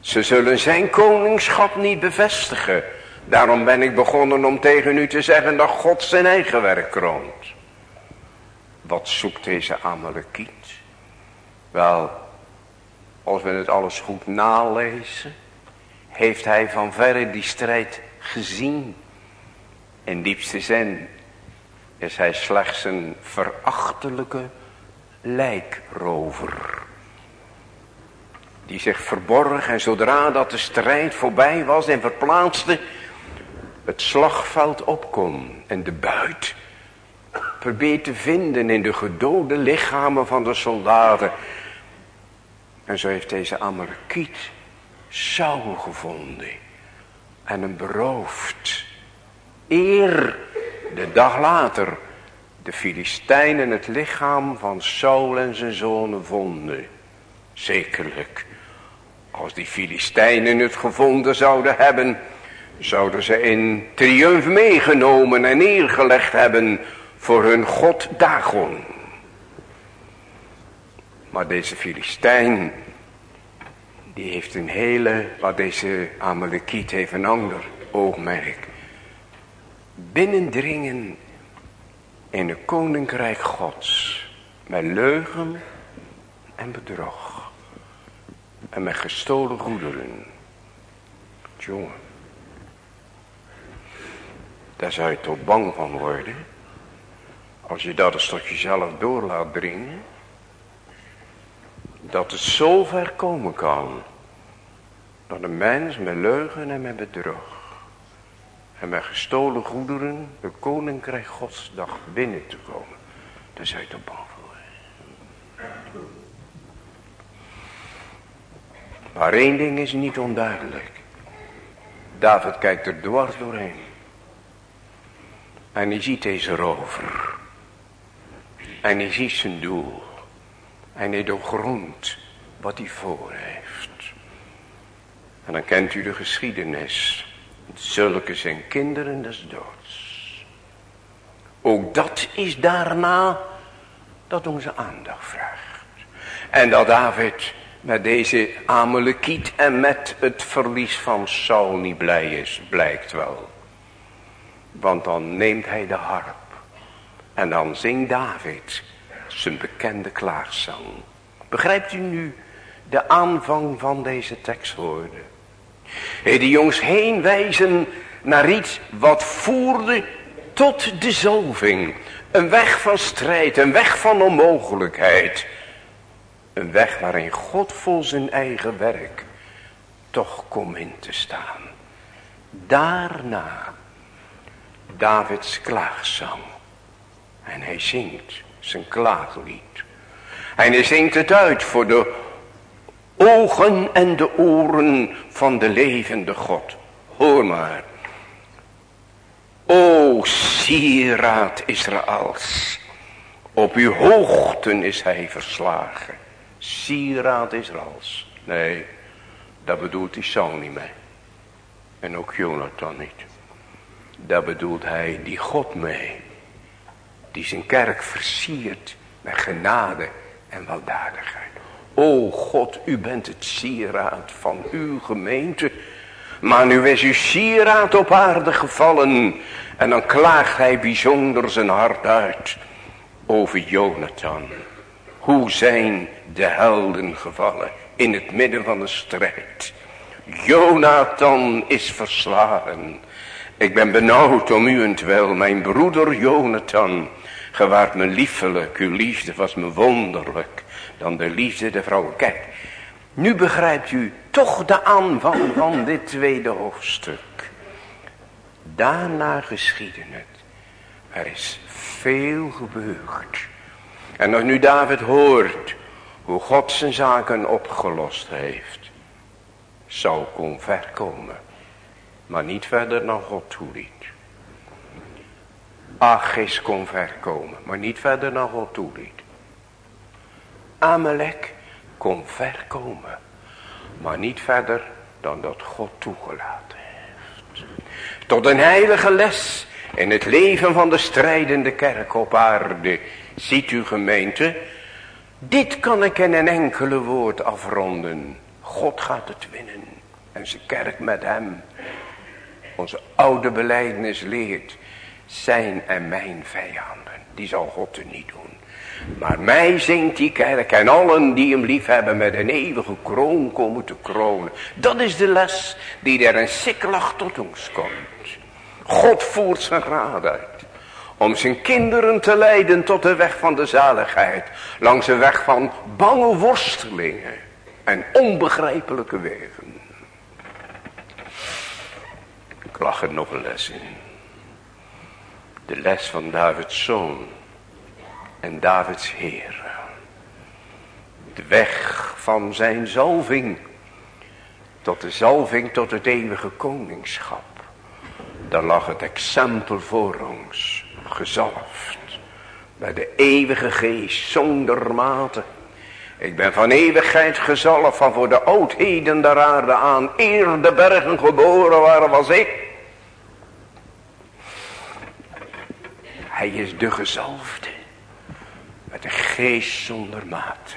ze zullen zijn koningschap niet bevestigen. Daarom ben ik begonnen om tegen u te zeggen dat God zijn eigen werk kroont. Wat zoekt deze Amalekiet? Wel, als we het alles goed nalezen, heeft hij van verre die strijd gezien. In diepste zin is hij slechts een verachtelijke lijkrover. Die zich verborg en zodra dat de strijd voorbij was en verplaatste, het slagveld opkom en de buit probeert te vinden in de gedode lichamen van de soldaten. En zo heeft deze Amalekiet Saul gevonden en hem beroofd. Eer de dag later de Filistijnen het lichaam van Saul en zijn zonen vonden. Zekerlijk, als die Filistijnen het gevonden zouden hebben, zouden ze in triumf meegenomen en neergelegd hebben voor hun god Dagon. Maar deze Filistijn, die heeft een hele, wat deze Amalekiet heeft een ander oogmerk. Binnendringen in het koninkrijk gods. Met leugen en bedrog. En met gestolen goederen. Jongen. Daar zou je toch bang van worden. Als je dat eens tot jezelf door laat dringen. Dat het zo ver komen kan. Dat een mens met leugen en met bedrog. En met gestolen goederen de koninkrijk gods dag binnen te komen. Daar zou je toch bang voor. Maar één ding is niet onduidelijk. David kijkt er dwars doorheen. En hij ziet deze rover. En hij ziet zijn doel. En hij doorgrondt wat hij voor heeft. En dan kent u de geschiedenis. Zulke zijn kinderen des doods. Ook dat is daarna dat onze aandacht vraagt. En dat David met deze Amalekiet en met het verlies van Saul niet blij is, blijkt wel. Want dan neemt hij de harp. En dan zingt David zijn bekende klaagzang. Begrijpt u nu de aanvang van deze tekstwoorden? Die jongens heen wijzen naar iets wat voerde tot de zalving. Een weg van strijd, een weg van onmogelijkheid. Een weg waarin God vol zijn eigen werk toch komt in te staan. Daarna Davids klaagzang. En hij zingt zijn klaaglied. En hij zingt het uit voor de ogen en de oren van de levende God. Hoor maar. O sieraad Israëls. Op uw hoogten is hij verslagen. Sieraad Israëls. Nee, dat bedoelt die zoon niet mee. En ook Jonathan niet. Daar bedoelt hij die God mee. Die zijn kerk versiert met genade en weldadigheid. O God, u bent het sieraad van uw gemeente. Maar nu is uw sieraad op aarde gevallen. En dan klaagt hij bijzonder zijn hart uit over Jonathan. Hoe zijn de helden gevallen in het midden van de strijd. Jonathan is verslagen. Ik ben benauwd om uwentwil, mijn broeder Jonathan. Gewaart me liefelijk, uw liefde was me wonderlijk. Dan de liefde de vrouwen. Kijk, nu begrijpt u toch de aanvang van dit tweede hoofdstuk. Daarna geschieden het. Er is veel gebeurd. En als nu David hoort hoe God zijn zaken opgelost heeft. Zou kon ver komen. Maar niet verder dan God toeliet. Achis kon ver komen. Maar niet verder dan God toeliet. Amalek kon ver komen. Maar niet verder dan dat God toegelaten heeft. Tot een heilige les in het leven van de strijdende kerk op aarde. Ziet u gemeente. Dit kan ik in een enkele woord afronden. God gaat het winnen. En zijn kerk met hem. Onze oude beleidnis leert. Zijn en mijn vijanden. Die zal God er niet doen. Maar mij zingt die kerk en allen die hem lief hebben met een eeuwige kroon komen te kronen. Dat is de les die er een tot ons komt. God voert zijn raad uit. Om zijn kinderen te leiden tot de weg van de zaligheid. Langs de weg van bange worstelingen en onbegrijpelijke wegen. Ik lag er nog een les in. De les van Davids zoon en Davids Heer. De weg van zijn zalving tot de zalving tot het eeuwige koningschap. Daar lag het exempel voor ons, gezalfd. Bij de eeuwige geest, zonder mate. Ik ben van eeuwigheid gezalfd, van voor de oudheden der aarde aan. Eer de bergen geboren waren, was ik. Hij is de gezalfde met de geest zonder maat.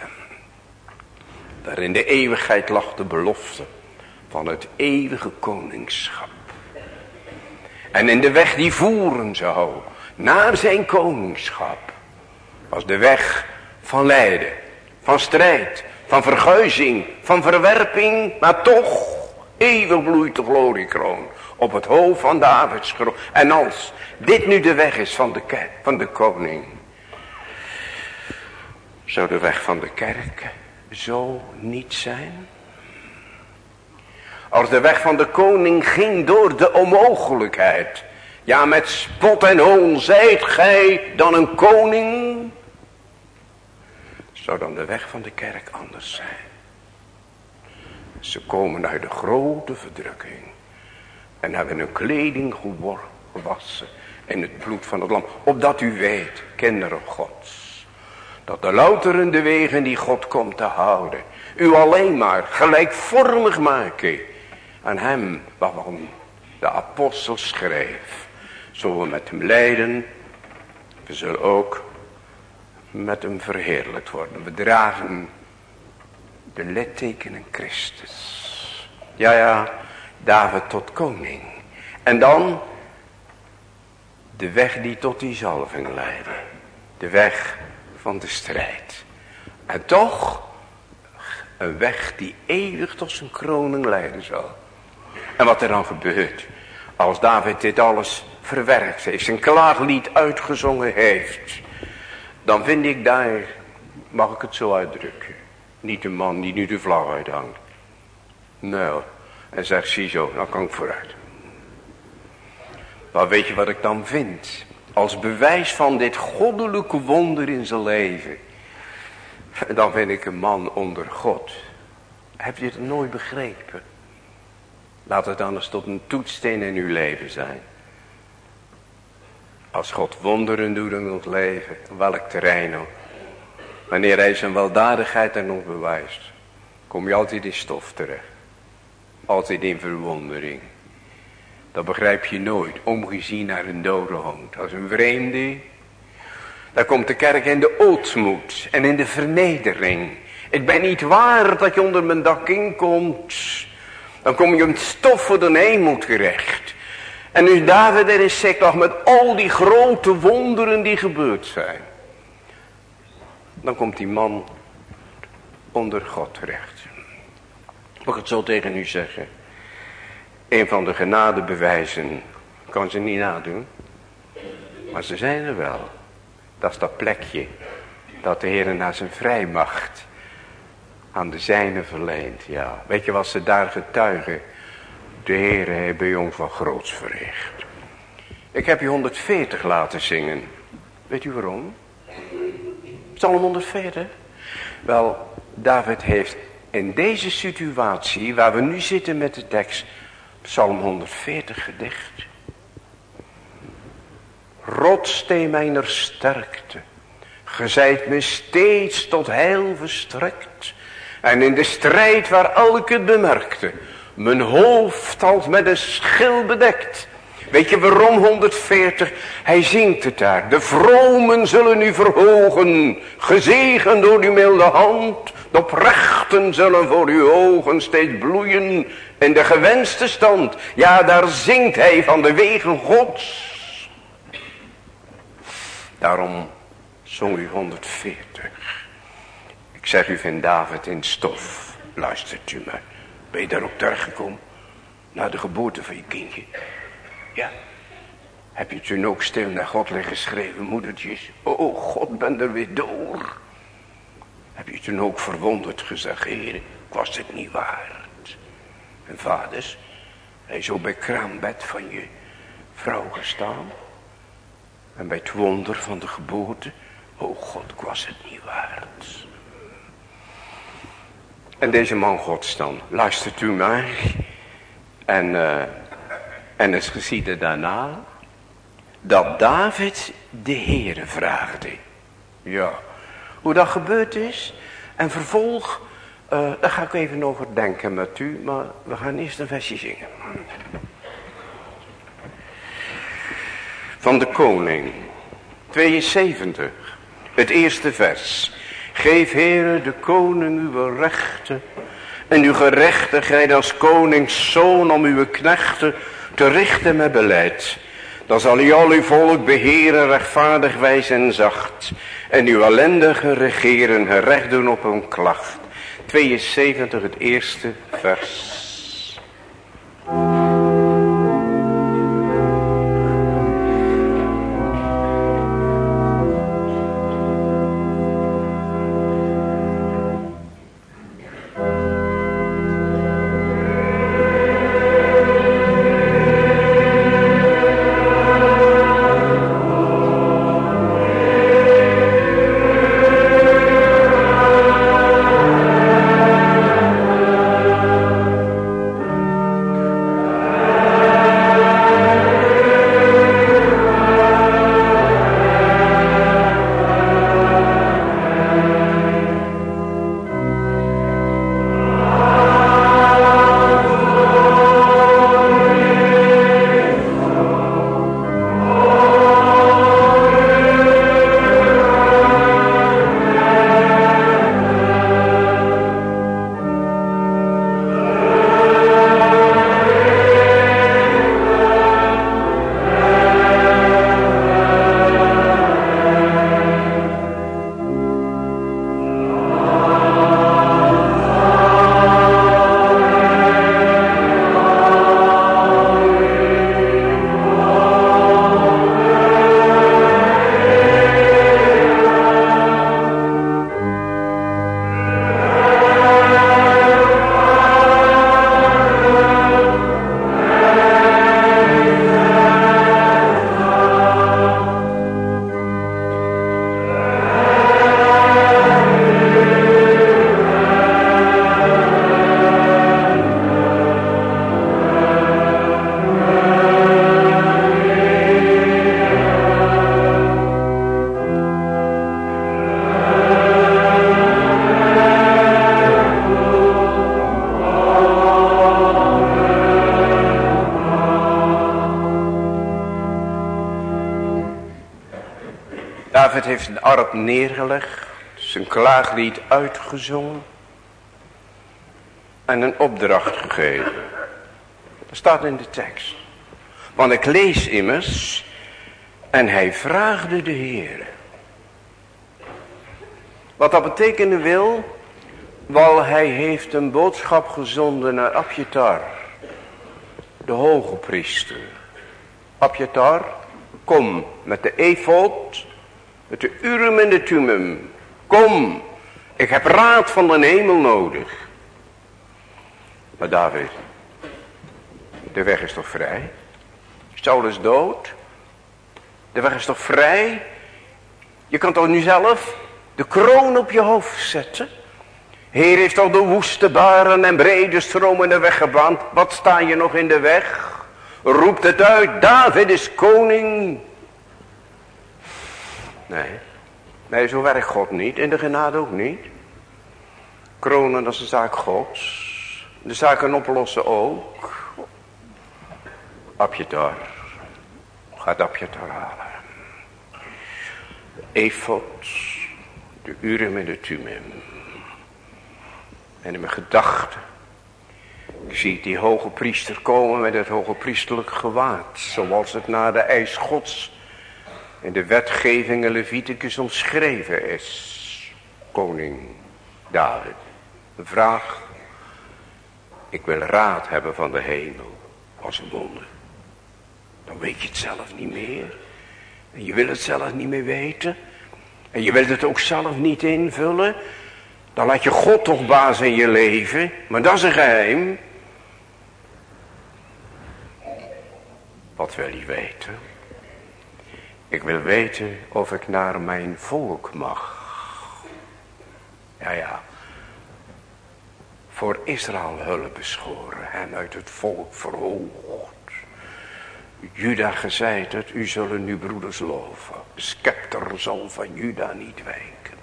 Daar in de eeuwigheid lag de belofte van het eeuwige koningschap. En in de weg die voeren zou naar zijn koningschap was de weg van lijden, van strijd, van verguizing, van verwerping, maar toch eeuwig bloeit de gloriekroon op het hoofd van Davids kroon. En als dit nu de weg is van de, van de koning, zou de weg van de kerk zo niet zijn? Als de weg van de koning ging door de onmogelijkheid. Ja, met spot en hoon zijt gij dan een koning? Zou dan de weg van de kerk anders zijn? Ze komen uit de grote verdrukking. En hebben hun kleding gewassen in het bloed van het lam. Opdat u weet, kinderen gods dat de louterende wegen die God komt te houden. U alleen maar gelijkvormig maken aan hem waarvan de apostel schreef. Zullen we met hem lijden. We zullen ook met hem verheerlijkt worden. We dragen de littekenen Christus. Ja, ja, David tot koning. En dan de weg die tot die zalving leidde. De weg van de strijd. En toch een weg die eeuwig tot zijn kroning leiden zal. En wat er dan gebeurt. Als David dit alles verwerkt heeft. Zijn klaaglied uitgezongen heeft. Dan vind ik daar, mag ik het zo uitdrukken. Niet de man die nu de vlag uithangt. Nou, en zegt ziezo, dan kan ik vooruit. Maar weet je wat ik dan vind? als bewijs van dit goddelijke wonder in zijn leven. Dan ben ik een man onder God. Heb je het nooit begrepen? Laat het anders tot een toetssteen in uw leven zijn. Als God wonderen doet in ons leven, welk terrein ook. Wanneer hij zijn weldadigheid aan ons bewijst, kom je altijd in stof terecht. Altijd in verwondering. Dat begrijp je nooit. Omgezien naar een dode hond. Als een vreemde. Daar komt de kerk in de ootmoed. En in de vernedering. Ik ben niet waar dat je onder mijn dak inkomt. Dan kom je een stof voor de terecht. En nu David er is Zeklag met al die grote wonderen die gebeurd zijn. Dan komt die man onder God terecht. Mag ik het zo tegen u zeggen. Een van de genadebewijzen kan ze niet nadoen. Maar ze zijn er wel. Dat is dat plekje dat de Heer naar zijn vrijmacht aan de zijne verleent. Ja, weet je wat ze daar getuigen? De Heer heeft bij ons van groots verricht. Ik heb je 140 laten zingen. Weet u waarom? Psalm 140. Wel, David heeft in deze situatie waar we nu zitten met de tekst Psalm 140 gedicht. Rotsteen mijner sterkte. Gezijt me steeds tot heil verstrekt. En in de strijd waar elke bemerkte. Mijn hoofd als met een schil bedekt. Weet je waarom 140? Hij zingt het daar. De vromen zullen u verhogen. Gezegend door uw milde hand. De oprechten zullen voor uw ogen steeds bloeien in de gewenste stand. Ja, daar zingt hij van de wegen gods. Daarom zong u 140. Ik zeg u vindt David in stof. Luistert u maar. Ben je daar ook terechtgekomen? Na de geboorte van je kindje. Ja. Heb je toen ook stil naar God liggen geschreven, moedertjes? Oh, God, ben er weer door. Heb je toen ook verwonderd gezegd, heren, ik was het niet waard. En vaders, hij zo bij kraambed van je vrouw gestaan. En bij het wonder van de geboorte, oh God, ik was het niet waard. En deze man Gods dan, luistert u maar. En, uh, en het geschiedde daarna dat David de Heere vraagde. Ja, hoe dat gebeurd is. En vervolg, uh, daar ga ik even over denken met u. Maar we gaan eerst een versje zingen. Van de koning. 72. Het eerste vers. Geef Heere de koning uw rechten. En uw gerechtigheid als koningszoon om uw knechten te richten met beleid. Dan zal u al uw volk beheren rechtvaardig, wijs en zacht. En uw ellendige regeren recht doen op hun klacht. 72 het eerste vers. David heeft een arp neergelegd, zijn klaaglied uitgezongen en een opdracht gegeven. Dat staat in de tekst. Want ik lees immers, en hij vraagde de Heer. Wat dat betekenen wil, wel hij heeft een boodschap gezonden naar Abjetar, de hoge priester. Abjetar, kom met de efot de urum en de tumum. Kom, ik heb raad van de hemel nodig. Maar David, de weg is toch vrij? Saul is dood. De weg is toch vrij? Je kan toch nu zelf de kroon op je hoofd zetten? Heer heeft al de woeste baren en brede stromen de weg gebaand. Wat sta je nog in de weg? Roept het uit, David is koning. Nee. Nee, zo werkt God niet. In de genade ook niet. Kronen, dat is een zaak gods. De zaken oplossen ook. Abjetar. Gaat Abjetar halen. Efot. De uren met de tumim. En in mijn gedachten zie die hoge priester komen met het hoge priesterlijk gewaad. Zoals het naar de eis gods in de wetgeving Leviticus omschreven is. Koning David. Een vraag. Ik wil raad hebben van de hemel. Als een wonder. Dan weet je het zelf niet meer. En je wil het zelf niet meer weten. En je wilt het ook zelf niet invullen. Dan laat je God toch baas in je leven. Maar dat is een geheim. Wat wil je weten? Ik wil weten of ik naar mijn volk mag. Ja, ja. Voor Israël hulp beschoren en uit het volk verhoogd. Juda gezegd het, u zullen nu broeders loven. Scepter zal van Juda niet wijken.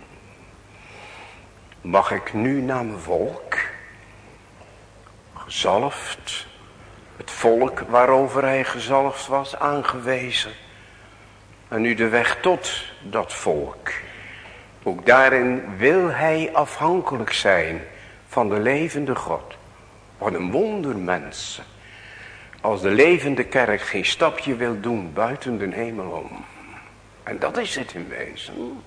Mag ik nu naar mijn volk, gezalfd, het volk waarover hij gezalfd was, aangewezen. En nu de weg tot dat volk. Ook daarin wil hij afhankelijk zijn van de levende God. Wat een wonder mensen. Als de levende kerk geen stapje wil doen buiten de hemel om. En dat is het in wezen.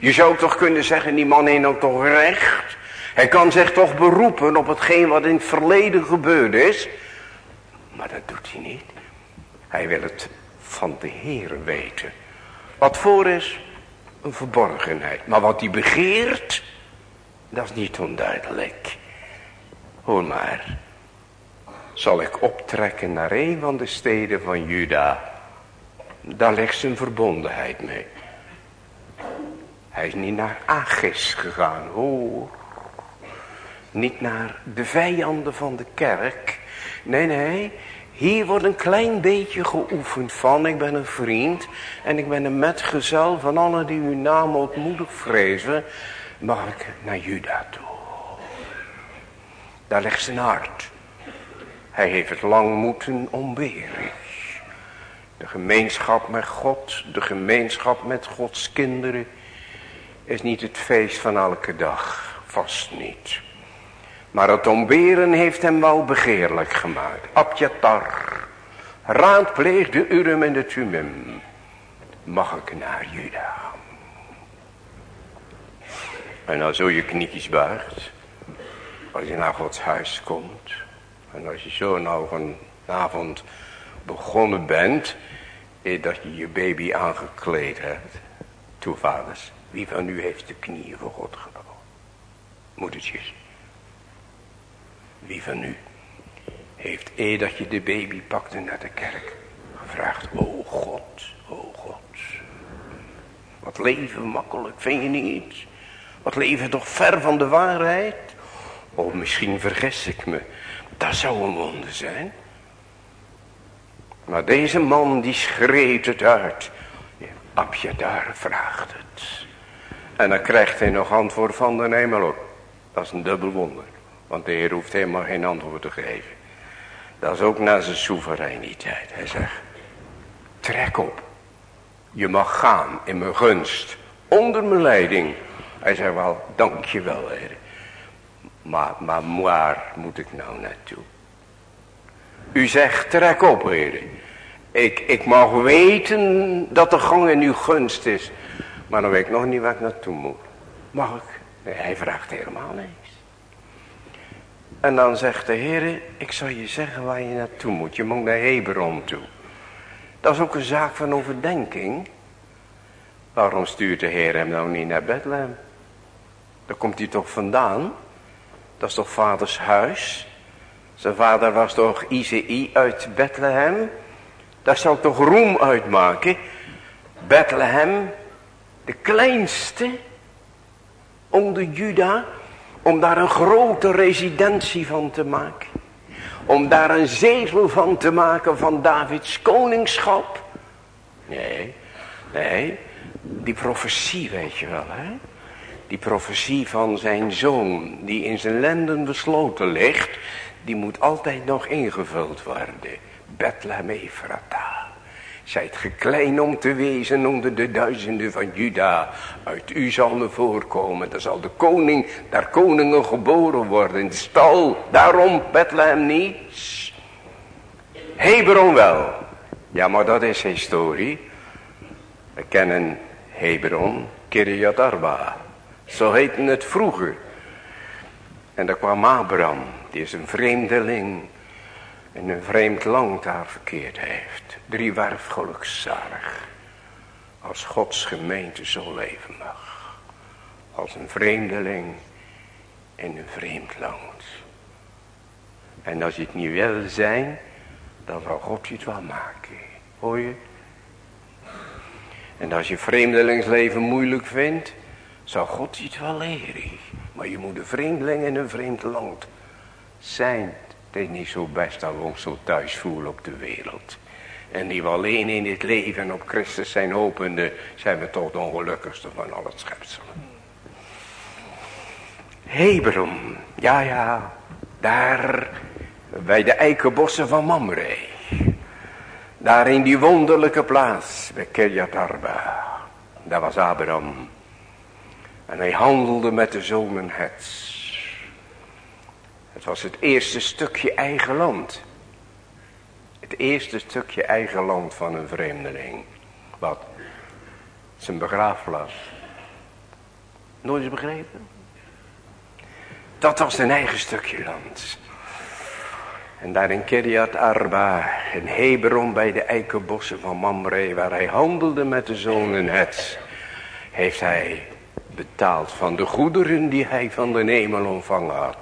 Je zou toch kunnen zeggen, die man heeft dan toch recht. Hij kan zich toch beroepen op hetgeen wat in het verleden gebeurd is. Maar dat doet hij niet. Hij wil het van de Heer weten. Wat voor is, een verborgenheid. Maar wat hij begeert, dat is niet onduidelijk. Hoor maar. Zal ik optrekken naar een van de steden van Juda. Daar ligt zijn verbondenheid mee. Hij is niet naar Agis gegaan, hoor. Niet naar de vijanden van de kerk. Nee, nee. Hier wordt een klein beetje geoefend van. Ik ben een vriend. En ik ben een metgezel van allen die uw naam ontmoedig vrezen. Mag ik naar Juda toe. Daar ligt zijn hart. Hij heeft het lang moeten ontberen. De gemeenschap met God, de gemeenschap met Gods kinderen is niet het feest van elke dag, vast niet. Maar het ontberen heeft hem wel begeerlijk gemaakt. Abjatar, raadpleeg de Urim en de Tumim. Mag ik naar Juda? En als zo je knietjes buigt, als je naar Gods huis komt, en als je zo nou vanavond begonnen bent, is dat je je baby aangekleed hebt. Toe vaders, wie van u heeft de knieën voor God gebogen? Moedertjes. Wie van u heeft eer dat je de baby pakte naar de kerk gevraagd, o God, o God. Wat leven makkelijk, vind je niet? Wat leven toch ver van de waarheid? Oh, misschien vergis ik me. Dat zou een wonder zijn. Maar deze man die schreeuwt het uit. Daar vraagt het. En dan krijgt hij nog antwoord van de hemel op. Dat is een dubbel wonder. Want de Heer hoeft helemaal geen antwoord te geven. Dat is ook naar zijn soevereiniteit. Hij zegt, trek op. Je mag gaan in mijn gunst. Onder mijn leiding. Hij zegt wel, dankjewel Heer. Maar, maar waar moet ik nou naartoe? U zegt, trek op, Heer. Ik, ik mag weten dat de gang in uw gunst is. Maar dan weet ik nog niet waar ik naartoe moet. Mag ik? Nee, hij vraagt helemaal niks. En dan zegt de Heer, ik zal je zeggen waar je naartoe moet. Je moet naar Hebron toe. Dat is ook een zaak van overdenking. Waarom stuurt de Heer hem nou niet naar Bethlehem? Daar komt hij toch vandaan? Dat is toch vaders huis? Zijn vader was toch Izei uit Bethlehem? Daar zal toch roem uitmaken? Bethlehem, de kleinste onder Juda, om daar een grote residentie van te maken. Om daar een zetel van te maken van Davids koningschap. Nee, nee, die profetie weet je wel hè. Die profetie van zijn zoon die in zijn lenden besloten ligt. Die moet altijd nog ingevuld worden. Bethlehem Efrata. Zijt geklein om te wezen onder de duizenden van Juda. Uit u zal me voorkomen. Dan zal de koning daar koningen geboren worden. In de stal, daarom Bethlehem niets. Hebron wel. Ja, maar dat is historie. We kennen Hebron, Kiriat Arba. Zo heette het vroeger. En daar kwam Abraham, die is een vreemdeling in een vreemd land daar verkeerd heeft. Driewerf gelukzalig. Als Gods gemeente zo leven mag. Als een vreemdeling in een vreemd land. En als je het niet wil zijn, dan zal God je het wel maken. Hoor je? En als je vreemdelingsleven moeilijk vindt, zal God je het wel leren. Maar je moet een vreemdeling in een vreemd land zijn. Het is niet zo best dat we ons zo thuis voelen op de wereld. En die we alleen in dit leven op Christus zijn hopende, zijn we toch de ongelukkigste van al het schepselen. Hebron, ja ja, daar bij de eikenbossen van Mamre. Daar in die wonderlijke plaats bij Kirjat Arba. Daar was Abraham. En hij handelde met de zonen het. Het was het eerste stukje eigen land. Het eerste stukje eigen land van een vreemdeling. Wat? Zijn begraafplaats. Nooit eens begrepen? Dat was zijn eigen stukje land. En daar in Kiriat Arba, in Hebron bij de eikenbossen van Mamre, waar hij handelde met de zonen het, heeft hij betaald van de goederen die hij van de hemel ontvangen had,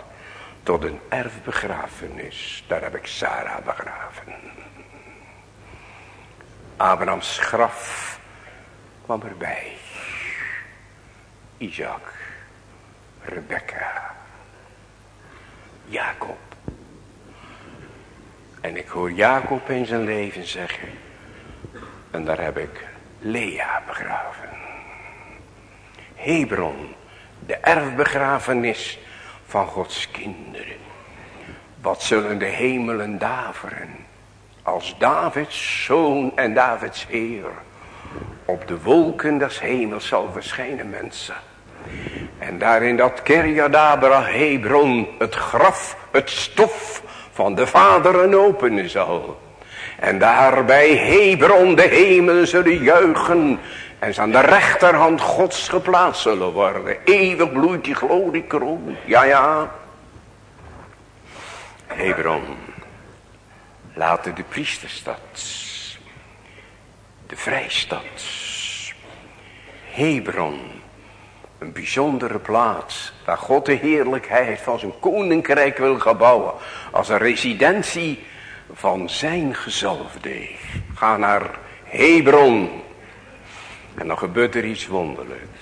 tot een erfbegrafenis. Daar heb ik Sarah begraven. Abrahams graf kwam erbij. Isaac, Rebecca, Jacob. En ik hoor Jacob in zijn leven zeggen. En daar heb ik Lea begraven. Hebron, de erfbegrafenis van Gods kinderen. Wat zullen de hemelen daveren. Als Davids zoon en Davids heer. Op de wolken des hemels zal verschijnen mensen. En daar in dat Keriadabra Hebron het graf, het stof van de vaderen openen zal. En daarbij Hebron de hemelen zullen juichen. En ze aan de rechterhand gods geplaatst zullen worden. Eeuwig bloeit die gloriekroon. Ja, ja. Hebron. Laten de priesterstad. De vrijstad. Hebron. Een bijzondere plaats. Waar God de heerlijkheid van zijn koninkrijk wil gaan bouwen. Als een residentie van zijn gezalfde. Ga naar Hebron. En dan gebeurt er iets wonderlijks.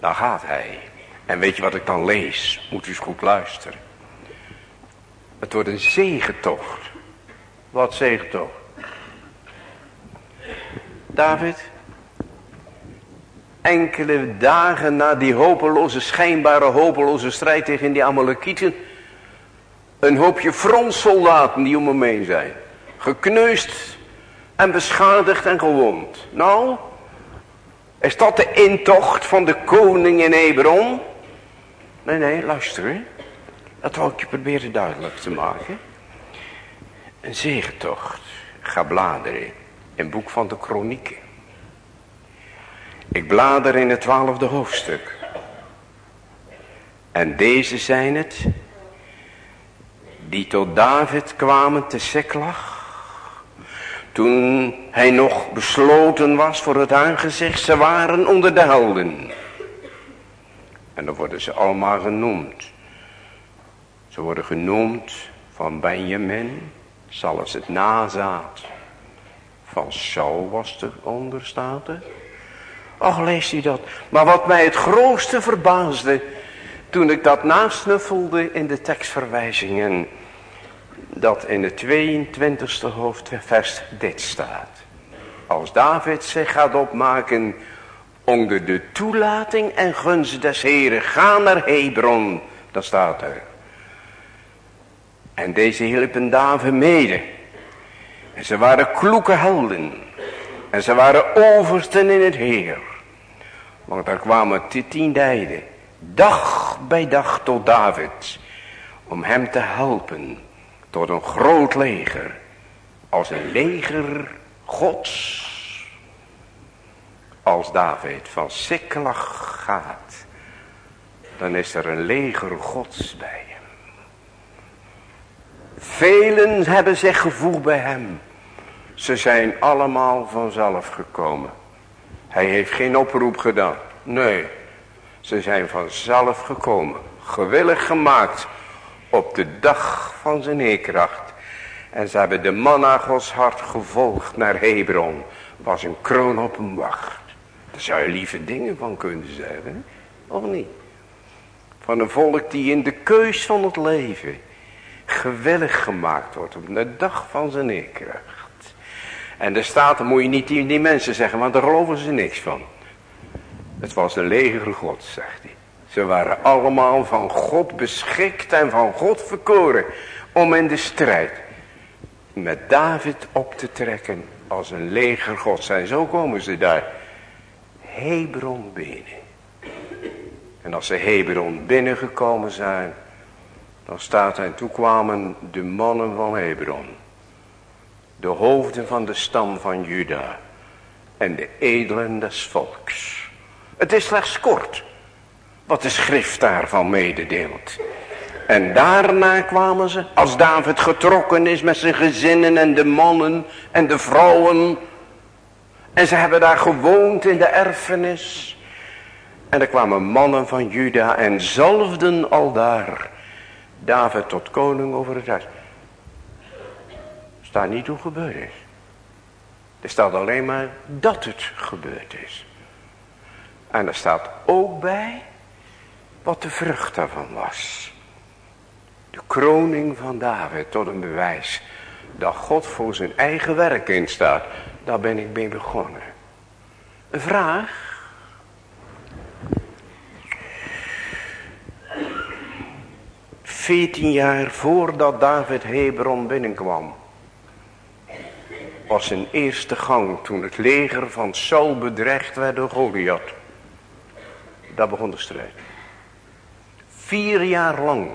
Dan gaat hij. En weet je wat ik dan lees? Moet u goed luisteren. Het wordt een zegentocht. Wat zegentocht? David, enkele dagen na die hopeloze, schijnbare hopeloze strijd tegen die Amalekieten, een hoopje frontsoldaten die om hem heen zijn. Gekneusd en beschadigd en gewond. Nou, is dat de intocht van de koning in Hebron? Nee, nee, luister. Dat wil ik je proberen duidelijk te maken. Een zegentocht. ga bladeren in boek van de kronieken. Ik blader in het twaalfde hoofdstuk. En deze zijn het die tot David kwamen te Seklag. Toen hij nog besloten was voor het aangezicht, ze waren onder de helden. En dan worden ze allemaal genoemd. Ze worden genoemd van Benjamin, zelfs het nazaat van Saul was eronder staat er. Och, leest u dat. Maar wat mij het grootste verbaasde, toen ik dat nasnuffelde in de tekstverwijzingen, dat in het 22e hoofdvers dit staat. Als David zich gaat opmaken onder de toelating en gunst des Heren, ga naar Hebron, dan staat er. En deze hielpen David mede. En ze waren kloeke helden. En ze waren oversten in het Heer. Want daar kwamen de tiendeiden. Dag bij dag tot David. Om hem te helpen. Tot een groot leger. Als een leger gods. Als David van Siklag gaat. Dan is er een leger gods bij. Velen hebben zich gevoegd bij hem. Ze zijn allemaal vanzelf gekomen. Hij heeft geen oproep gedaan. Nee, ze zijn vanzelf gekomen. Gewillig gemaakt op de dag van zijn heerkracht. En ze hebben de man naar Gods hart gevolgd naar Hebron. Was een kroon op hem wacht. Daar zou je lieve dingen van kunnen zeggen. Of niet? Van een volk die in de keus van het leven gewillig gemaakt wordt op de dag van zijn neerkracht. En staat, dan moet je niet die, die mensen zeggen, want daar geloven ze niks van. Het was een leger God, zegt hij. Ze waren allemaal van God beschikt en van God verkoren om in de strijd met David op te trekken als een leger God zijn. Zo komen ze daar Hebron binnen. En als ze Hebron binnengekomen zijn, dan staat hij, toen kwamen de mannen van Hebron. De hoofden van de stam van Juda. En de edelen des volks. Het is slechts kort. Wat de schrift daarvan mededeelt. En daarna kwamen ze, als David getrokken is met zijn gezinnen en de mannen en de vrouwen. En ze hebben daar gewoond in de erfenis. En er kwamen mannen van Juda en zalfden al daar David tot koning over het huis. Staat niet hoe gebeurd is. Er staat alleen maar dat het gebeurd is. En er staat ook bij wat de vrucht daarvan was. De kroning van David tot een bewijs dat God voor zijn eigen werk instaat. Daar ben ik mee begonnen. Een vraag. Veertien jaar voordat David Hebron binnenkwam. Was zijn eerste gang toen het leger van Saul bedreigd werd door Goliath. Daar begon de strijd. Vier jaar lang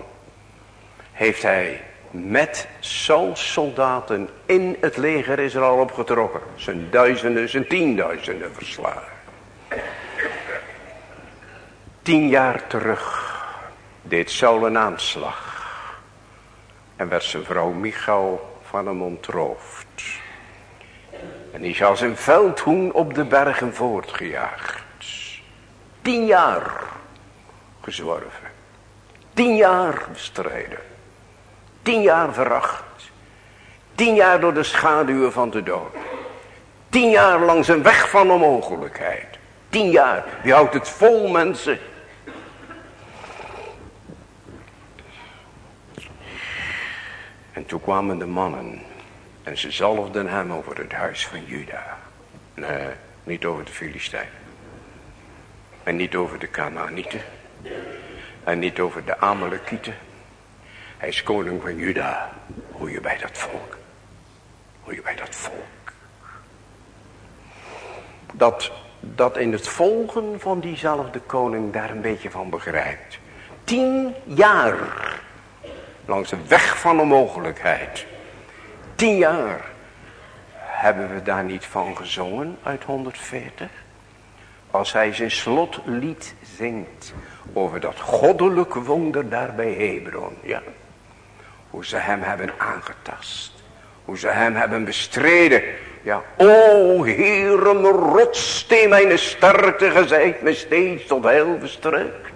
heeft hij met Sauls soldaten in het leger Israël opgetrokken. Zijn duizenden, zijn tienduizenden verslagen. Tien jaar terug deed Saul een aanslag. En werd zijn vrouw Michal van hem ontroofd. En is als een veldhoen op de bergen voortgejaagd. Tien jaar gezworven. Tien jaar bestrijden. Tien jaar veracht. Tien jaar door de schaduwen van de dood. Tien jaar langs een weg van onmogelijkheid. Tien jaar. Wie houdt het vol mensen? En toen kwamen de mannen. En ze zalfden hem over het huis van Juda. Nee, niet over de Filistijnen. En niet over de Canaanieten. En niet over de Amalekieten. Hij is koning van Juda. Hoe je bij dat volk. Hoe je bij dat volk. Dat, dat in het volgen van diezelfde koning daar een beetje van begrijpt. Tien jaar Langs de weg van onmogelijkheid. Tien jaar. Hebben we daar niet van gezongen uit 140? Als hij zijn slotlied zingt. Over dat goddelijke wonder daar bij Hebron. Ja. Hoe ze hem hebben aangetast. Hoe ze hem hebben bestreden. Ja, o Heere, mijn rotsteen, mijn sterkte gezegd, me steeds tot heil verstrekt.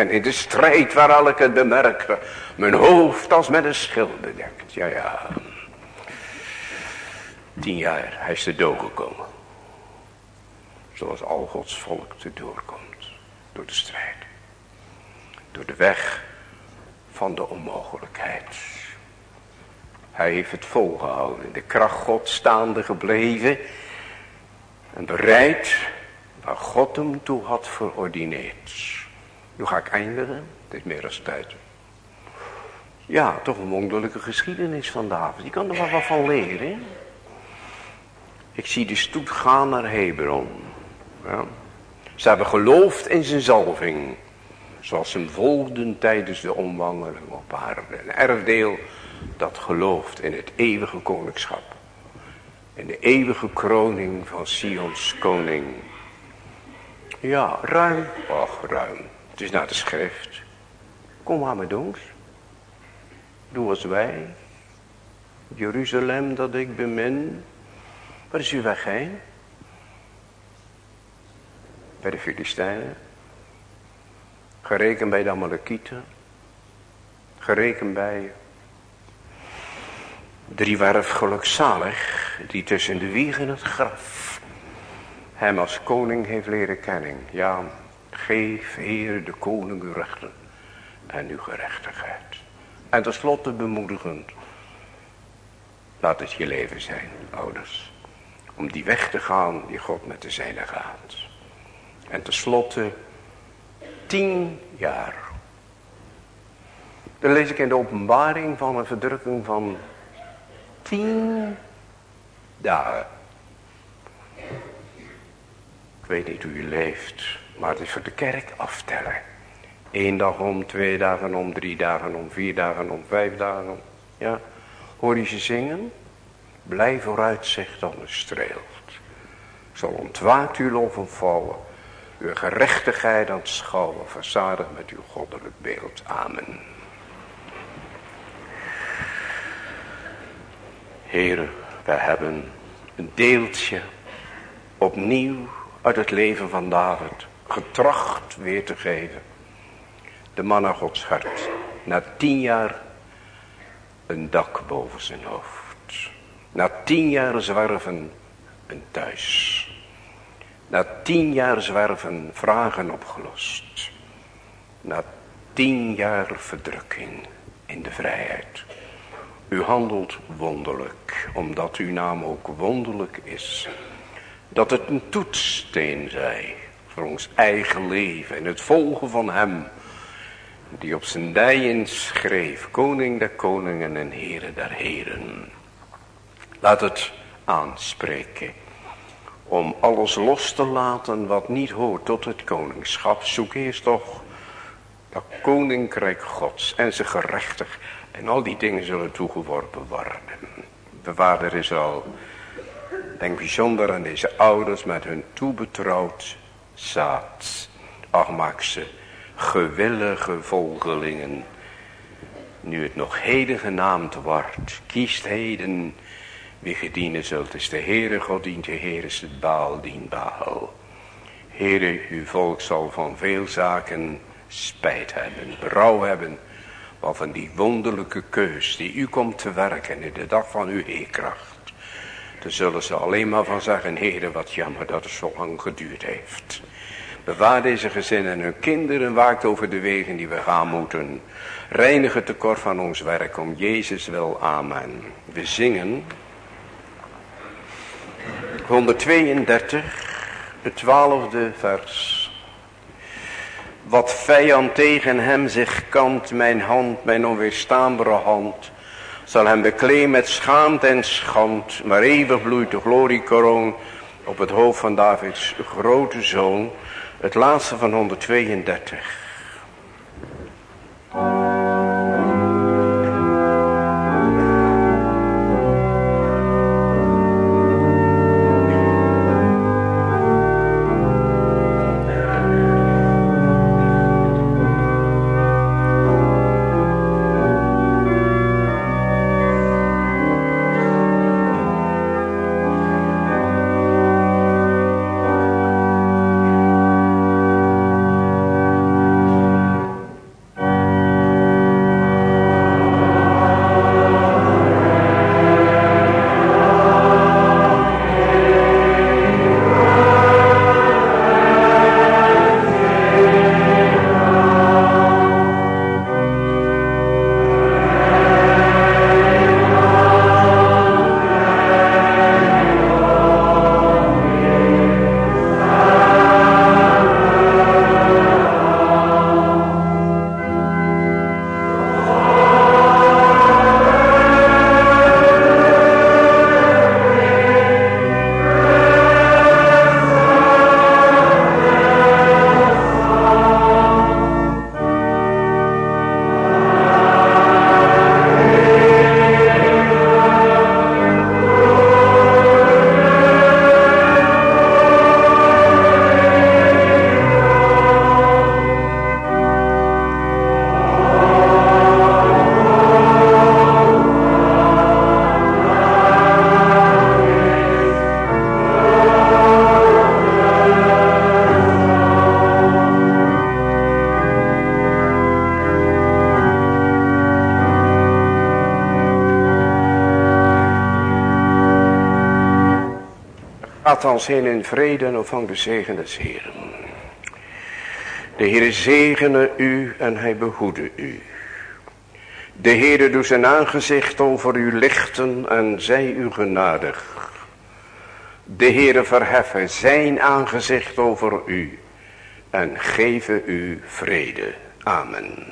En in de strijd waar ik het bemerkte. Mijn hoofd als met een schild bedekt. Ja, ja. Tien jaar, hij is te dood gekomen. Zoals al Gods volk te doorkomt. Door de strijd. Door de weg van de onmogelijkheid. Hij heeft het volgehouden. In de kracht God staande gebleven. En bereid waar God hem toe had verordineerd. Nu ga ik eindigen. Het is meer als tijd. Ja, toch een wonderlijke geschiedenis van David. Je kan er wel wat van leren. Ik zie de stoet gaan naar Hebron. Ja. Ze hebben geloofd in zijn zalving. Zoals hem volgden tijdens de omwandeling op aarde. Een erfdeel dat gelooft in het eeuwige koningschap. In de eeuwige kroning van Sions koning. Ja, ruim. Och, ruim. Is naar de schrift. Kom maar met ons. Doe als wij. Jeruzalem dat ik bemin. Waar is u weg heen? Bij de Filistijnen. Gerekend bij de Amalekieten. Gerekend bij driewerf gelukzalig. Die tussen de wieg en het graf. Hem als koning heeft leren kennen. Ja, geef Heer de koning uw rechten. En uw gerechtigheid. En tenslotte bemoedigend. Laat het je leven zijn, ouders. Om die weg te gaan die God met de zijne gaat. En tenslotte tien jaar. Dan lees ik in de openbaring van een verdrukking van tien dagen. Ik weet niet hoe je leeft, maar het is voor de kerk aftellen. Eén dag om, twee dagen om, drie dagen om, vier dagen om, vijf dagen Ja, hoor je ze zingen? Blijf vooruitzicht dan het streelt. Zal ontwaakt uw lof vallen. Uw gerechtigheid aan het schouwen, verzadig met uw goddelijk beeld. Amen. Heren, wij hebben een deeltje opnieuw uit het leven van David getracht weer te geven. De man naar Gods hart. Na tien jaar een dak boven zijn hoofd. Na tien jaar zwerven een thuis. Na tien jaar zwerven vragen opgelost. Na tien jaar verdrukking in de vrijheid. U handelt wonderlijk, omdat uw naam ook wonderlijk is. Dat het een toetssteen zij voor ons eigen leven en het volgen van hem. Die op zijn dijen schreef, koning der koningen en heren der heren. Laat het aanspreken om alles los te laten wat niet hoort tot het koningschap. Zoek eerst toch dat koninkrijk gods en zijn gerechtig. En al die dingen zullen toegeworpen worden. Bewaarder is al. Denk bijzonder aan deze ouders met hun toebetrouwd zaad. Ach gewillige volgelingen. Nu het nog heden genaamd wordt. Kiest heden wie gedienen zult is de Heere God dient, de Heere is het Baal dien Baal. Heere, uw volk zal van veel zaken spijt hebben, berouw hebben. Wat van die wonderlijke keus die u komt te werken in de dag van uw heerkracht. Daar zullen ze alleen maar van zeggen, Heere, wat jammer dat het zo lang geduurd heeft. Bewaar deze gezinnen en hun kinderen, waakt over de wegen die we gaan moeten. Reinig het tekort van ons werk om Jezus wel, amen. We zingen 132, het twaalfde vers. Wat vijand tegen hem zich kant, mijn hand, mijn onweerstaanbare hand, zal hem bekleem met schaamte en schand, maar eeuwig bloeit de gloriekroon op het hoofd van Davids grote zoon, het laatste van 132. Als heen in vrede ontvang de zegen des Heeren. De Heer zegene u en hij behoede u. De Heere doet zijn aangezicht over u lichten en zij u genadig. De Heere verheffen zijn aangezicht over u en geven u vrede. Amen.